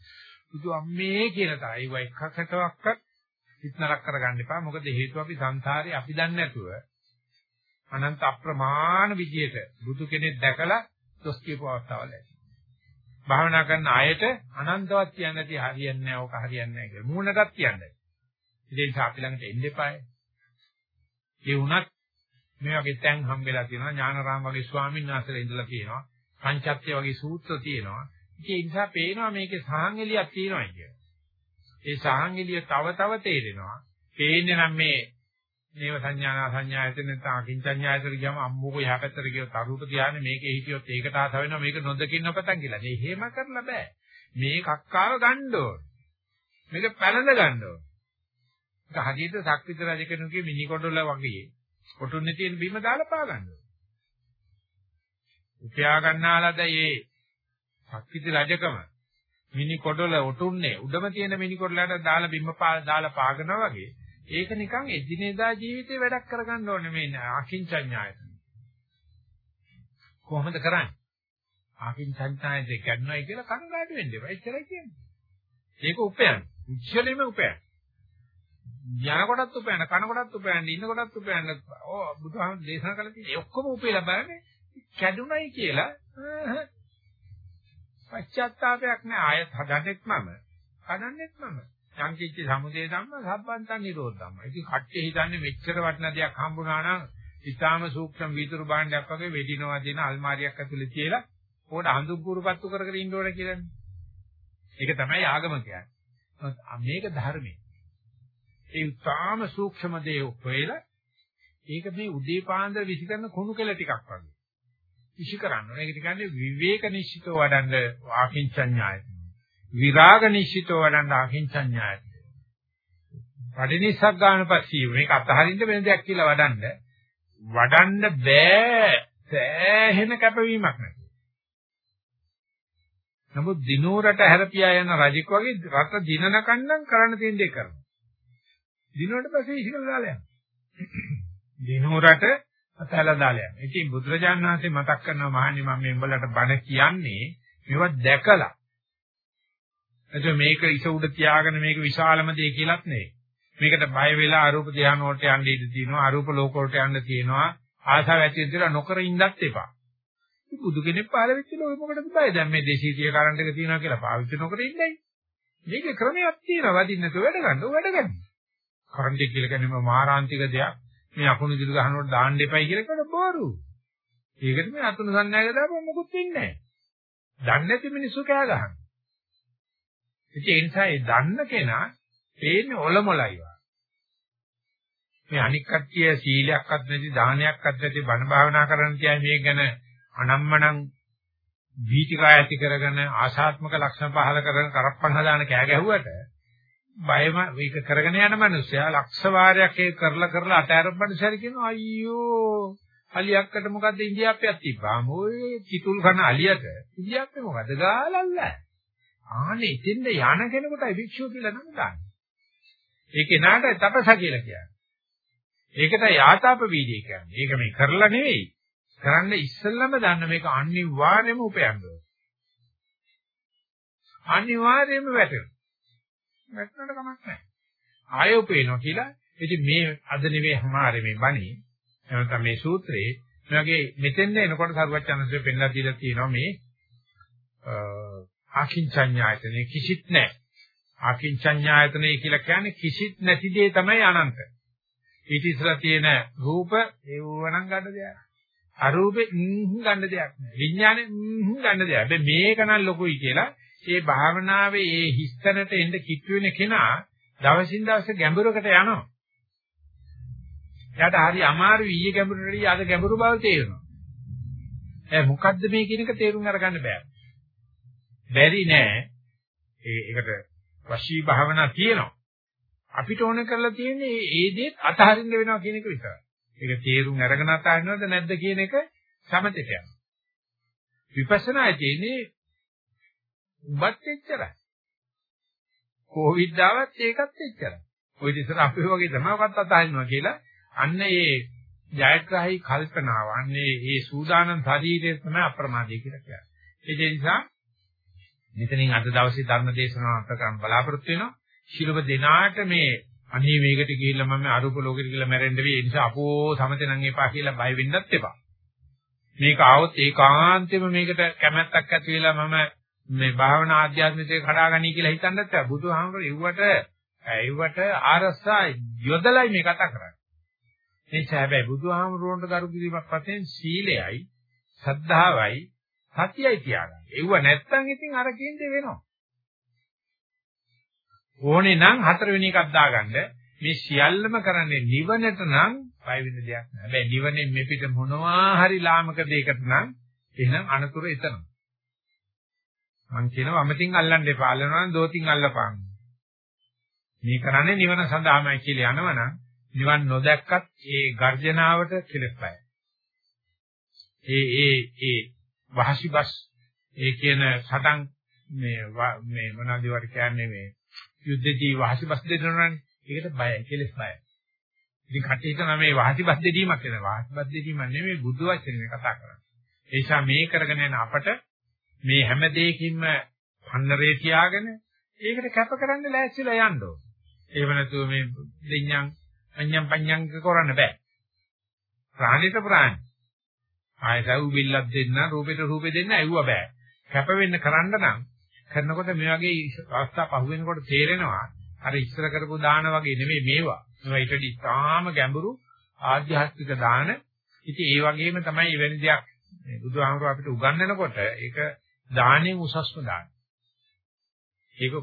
බුදු අම්මේ කියන තා. ඒව එකකටවත් ඉස්නරක් කරගන්න එපා. මොකද හේතුව අපි සංසාරේ අපි දන්නේ නැතුව අනන්ත අප්‍රමාණ විදියට බුදු කෙනෙක් දැකලා දොස් කියපු අවස්ථාවල ඇති. භාවනා කරන අයට අනන්තවත් කියන්නේ නැති හරියන්නේ නැහැ. ඕක හරියන්නේ නැහැ කියලා. මූණටත් කියන්නේ. ඉතින් අපි ළඟට එන්න එපායි. ඒ වුණත් මේ වගේ තැන් හම්බෙලා තියෙනවා ඥානරාම වගේ ස්වාමීන් වහන්සේලා ඉඳලා තියෙනවා පංචත්‍ය වගේ සූත්‍ර තියෙනවා ඉතින් ඒ නිසා පේනවා මේකේ සාහංගලියක් තියෙනවා කියලා. ඒ සාහංගලිය තව තව තේරෙනවා. පේන්නේ නම් මේ නේව සංඥානා සංඥායතන නැත්නම් අකින්චඤ්ඤායතන කියම අම්මෝක යහපැත්තට කියව තරුප ධානය මේකේ හිටියොත් ඒකට ආස වෙනවා මේක නොදකින්න පතන් කියලා. මේ හේම කරලා බෑ. මේ කක්කාව ගන්න ඕන. මේක පැලඳ ගන්න ඕන. ඒක හදිහිත ශක්තිත රජ කෙනෙකුගේ මිනි කොටල වගේ කොටුන්නේ තියෙන බිම දාලා පා ගන්න ඕන. උපයා ගන්නාලද මේ ශක්තිති රජකම. මිනි කොටල ඔටුන්නේ උඩම තියෙන මිනි කොටලට දාලා බිම්ම දාලා පාගනවා වගේ ඒක නිකන් එදිනෙදා ජීවිතේ වැඩක් කරගන්න ඕනේ මේ අකින්චඤ්ඤායතන කොහොමද කරන්නේ? අකින්චඤ්ඤායතේ ගන්නවයි කියලා කංගාටු වෙන්න එපා. එච්චරයි කියන්නේ. ඒක උපයන උච්චලෙම උපයන ඥාන කොටත් උපයන කන කොටත් උපයන ඉන්න කොටත් උපයන ඕ බුදුහාම දේශනා කළ තියෙන්නේ ඔක්කොම උපයලා බලන්නේ කැඩුනයි කියලා. පශ්චාත්තාවයක් නෑ ආයත් හදන්නෙත් මම හදන්නෙත් මම සංකිච්ච සමුදේ ධම්ම සම්බන්තන් නිරෝධ ධම්ම. ඉතින් කට්ටිය හිතන්නේ මෙච්චර වටින දෙයක් හම්බුනා නම් ඊටාම සූක්ෂම වීදුරු භාණ්ඩයක් වගේ වෙඩිනවා දෙන අල්මාරියක් ඇතුලේ තියලා ඕකට හඳුන් කුරුපත්තු කර කර ඉන්න ඕන කියලානේ. ඒක තමයි ආගම කියන්නේ. මේක ධර්මයේ. ඒ ඊටාම සූක්ෂම දේ හොයලා ඒක මේ උදේ පාන්දර විසි කරන කුණු කෙල ටිකක් වගේ. ඉෂි කරන්න ඕනේ. ඒකට කියන්නේ විවේක නිශ්චිතව වඩන්න ආකින්චඤ්ඤාය. විරාග නිශ්චිතව වඩන්න ආකින්චඤ්ඤාය. පඩිනිස්සක් ගන්න පස්සේ මේක අතහරින්න වෙන දෙයක් කියලා වඩන්න වඩන්න බෑ සෑහෙන කැපවීමක් නැති. නමුත් දිනෝරට හැරපියා යන රජෙක් වගේ රට දිනන කන්නම් කරන්න තියෙන දේ කරනවා. දිනුවට පස්සේ ඉහිල දාලා යනවා. දිනෝරට අතහැලා දාලා යනවා. ඉතින් බුදුරජාණන් වහන්සේ මතක් කරනවා මහන්නේ මම මේ උඹලට බණ කියන්නේ මේවා දැකලා. එතකොට මේක ඉස උඩ තියාගෙන මේක විශාලම දෙය කියලාත් නෙවෙයි. මේකට බය වෙලා අරූප ධ්‍යාන වලට යන්න ඉඩ තියෙනවා. අරූප ලෝක වලට යන්න තියෙනවා. ආසාව ඇති වෙලා නොකර ඉන්නත් එපා. බුදු කෙනෙක් පහළ වෙච්ච ලෝකෙ මොකටද බය? දැන් මේ 230 කරන්ට් එක තියෙනවා කියලා පාවිච්චි නොකර ඉන්නයි. මේකේ ක්‍රමයක් තියෙනවා. වදින්න නැතුව වැඩ ගන්න. ඔය වැඩ ගන්න. කරන්ට් එක කියලා කියන්නේ මාරාන්තික දෙයක්. මේ අකුණු දිලු ගහනකොට දාන්න එපයි කියලා කියන බෝරු. ඒකට මේ අතුණු සන්නායක දාපුවම මොකුත් වෙන්නේ නැහැ. දන්නේ නැති මිනිස්සු කෑ ගහනවා. ඒ නිසා ඒ දන්න කෙනා පේන්නේ ඔලොමලයි වා. මේ අනික් කට්ටිය සීලයක්වත් නැති දානයක්වත් නැති බණ භාවනා කරන්න කියන්නේ මේක ගැන අනම්මනම් වීතිකා ඇති කරගෙන ආශාත්මක ලක්ෂණ පහල කරගෙන කරප්පන් හදාන කෑ ගැහුවට බයම මේක කරගෙන යන මිනිස්සයා ලක්ෂ වාරයක් ඒක කරලා කරලා අතෑරපු මිනිස්සයා කියනවා අයියෝ අලියක්කට මොකද්ද ඉන්දියාප්පයක් තිබ්බාම ඔය කිතුල් කන අලියට ඉන්දියාප්පේ මොකද ගාලල්ල ආනේ ඉතින්ද යන කෙනෙකුට වික්ෂුව කියලා නම් දාන්නේ ඒ කෙනාට තපස කියලා කියන්නේ ඒකට යාතාප වීර්යය කියන්නේ. ඒක මේ කරලා නෙවෙයි. කරන්න ඉස්සෙල්ලම දන්න මේක අනිවාර්යයෙන්ම උපයන්න ඕනේ. අනිවාර්යයෙන්ම වැටෙනවා. වැටෙනට කමක් නැහැ. ආයෙ උපේනවා කියලා. ඉතින් මේ අද නෙවෙයි හැමාරේ මේ බණේ. එහෙනම් මේ සූත්‍රයේ මේ වගේ මෙතෙන්ද එනකොට සරුවච්චන්සේ පෙන්ලා දීලා තියෙනවා මේ ආකින්චඤ්ඤායතනෙ කිසිත් නැහැ. ආකින්චඤ්ඤායතනෙ කියලා කියන්නේ කිසිත් නැති දේ තමයි අනන්ත. ඊට ඉස්සලා තියෙන රූප ඒවනම් ගන්න දෙයක්. අරූපේ ගන්න දෙයක් නෑ. විඥානේ ගන්න දෙයක්. හැබැයි මේක නම් ලොකුයි කියලා ඒ භාවනාවේ ඒ හිස්තැනට එන්න කිට්ටු වෙන කෙනා දවසින් දවස ගැඹුරකට යනවා. එයාට හරි අමාරු ඊයේ ගැඹුරට අද ගැඹුරු බව තේරෙනවා. ඒ මොකද්ද මේ කියන එක තේරුම් අරගන්න බෑ. බැරි නෑ. ඒ ඒකට වශී භාවනා තියෙනවා. අපිට ඕන කරලා තියෙන්නේ ඒ දේත් අතහරින්න වෙනවා කියන එක විතරයි. ඒක තේරුම් අරගෙන අතහරිනවද නැද්ද කියන එක සමතේට යනවා. විපස්සනායේ තියෙන්නේ උඹත් එච්චරයි. කොවිඩ් ආවත් ඒකත් එච්චරයි. ওই ඉතින් අපි වගේ තමයි ඔකත් අතහරිනවා කියලා අන්න ඒ ජයග්‍රහී කල්පනාව අන්නේ ඒ සූදානම් ශරීරය තමයි අප්‍රමාදී කියලා කියන්නේ. ඒ නිසා මෙතනින් අද දවසේ ධර්ම දේශනාව අන්ත කරන්න බලාපොරොත්තු වෙනවා. ශිළුව දෙනාට මේ අනේ මේකට ගිහිල්ලා මම අරූප ලෝකෙට ගිහිල්ලා මැරෙන්න වෙයි. ඒ නිසා අපෝ සමතේ නම් එපා කියලා බය වෙන්නත් එපා. මේක ආවොත් ඒකාන්තයෙන්ම මේකට කැමැත්තක් ඇති වෙලා මම මේ භාවනා ආධ්‍යාත්මිකේ කඩාගනී කියලා හිතන්නත් බෑ. බුදුහාමුදුරු එව්වට එව්වට ආරස්සා යොදලයි මේ කතා කරන්නේ. මේ හැබැයි බුදුහාමුදුරුවන්ට කරු කිරීමක් වශයෙන් සීලයයි, සද්ධාවයි, සතියයි තියාගන්න. එව්ව නැත්තම් ඉතින් අර කියන්නේ වෙනවා. ඕනේ නම් හතරවෙනි එකක් දාගන්න. මේ සියල්ලම කරන්නේ නිවනට නම් බය වෙන්න දෙයක් නෑ. හැබැයි නිවනේ මෙපිට මොනවා හරි ලාමක දෙයකට නම් එහෙනම් අනතුරු එතන. මං කියනවා අමතින් අල්ලන්න එපා. අල්ලනවා නම් දෝතින් අල්ලපන්. මේ කරන්නේ නිවන සඳහාමයි කියලා යනවනම් නිවන් නොදැක්කත් ඒ ගර්ජනාවට කෙලෙස්පයි. ඒ ඒ ඒ වහසිබස් ඒ කියන සටන් මේ මේ මොනවද ඒවට කියන්නේ මේ යුද්ධදී වහසිබස් දෙන්නවනේ. ඒකට බයයි කෙලෙස් බයයි. ඉතින් කටේ කරන මේ වහසිබස් දෙදීමක් කියන වහසිබස් දෙදීමක් නෙමෙයි බුදු වචනේ කතා කරන්නේ. ඒ නිසා මේ කරගෙන යන අපට මේ හැම දෙයකින්ම පන්නරේ තියාගෙන ඒකට කැප කරන්න ලෑස්තිලා යන්න ඕන. ඒව නැතුව මේ දෙඤ්ඤං අඤ්ඤං පඤ්ඤං කරන්න බෑ. ප්‍රාණිත ප්‍රාණි. ආයතව බිල්ලක් දෙන්න රූපෙට රූපෙ දෙන්න ඇව්ව බෑ. කැප වෙන්න කරන්න නම් කරනකොට මේ වගේ අවස්ථා පහු වෙනකොට තේරෙනවා අර ඉස්සර කරපු දාන වගේ නෙමෙයි මේවා. මේවා ඊටදී තාම ගැඹුරු ආධ්‍යාත්මික දාන. ඉතින් ඒ වගේම තමයි එවැනි දෙයක් මේ බුදුහාමුදුර අපිට උගන්වනකොට ඒක දාණයෙන් උසස්ම දාන. ඒක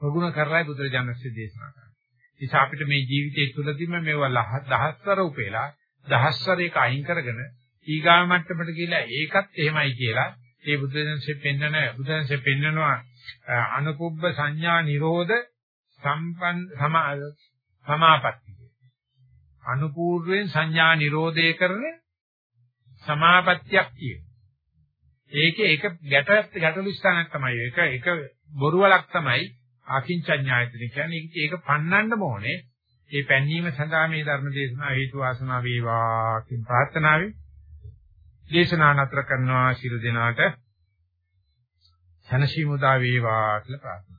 ප්‍රගුණ කරලා බුදුරජාණන්සේ දේශනා කරා. ඉතින් අපිට මේ ජීවිතය තුළදීම මේවා දහස්වර උපේලා දහස්වර එක අයින් කරගෙන ඊගාම මට්ටමට ගිහිලා ඒකත් එහෙමයි කියලා ඒ බුදුදහමේ පෙන්නන බුදුදහමේ පෙන්නනවා අනුකුබ්බ සංඥා නිරෝධ සම්පන් සමාපatti. අනුපූර්වෙන් සංඥා නිරෝධය කරන සමාපත්තියක් කියන. ඒකේ එක ගැට ගැටලු ස්ථානයක් තමයි. ඒක එක බොරුවලක් තමයි අකින්චඤ්ඤායතන කියන්නේ. ඒක පන්නන්න ඕනේ. ඒ පැන්නීම සඳහා මේ ධර්ම දේශනාව හේතු වාසනා වේවා කියන ප්‍රාර්ථනාවයි දේශනා නතර කරනවා ශිරු දිනාට සනසීමුදා වේවා කියලා ප්‍රාර්ථනා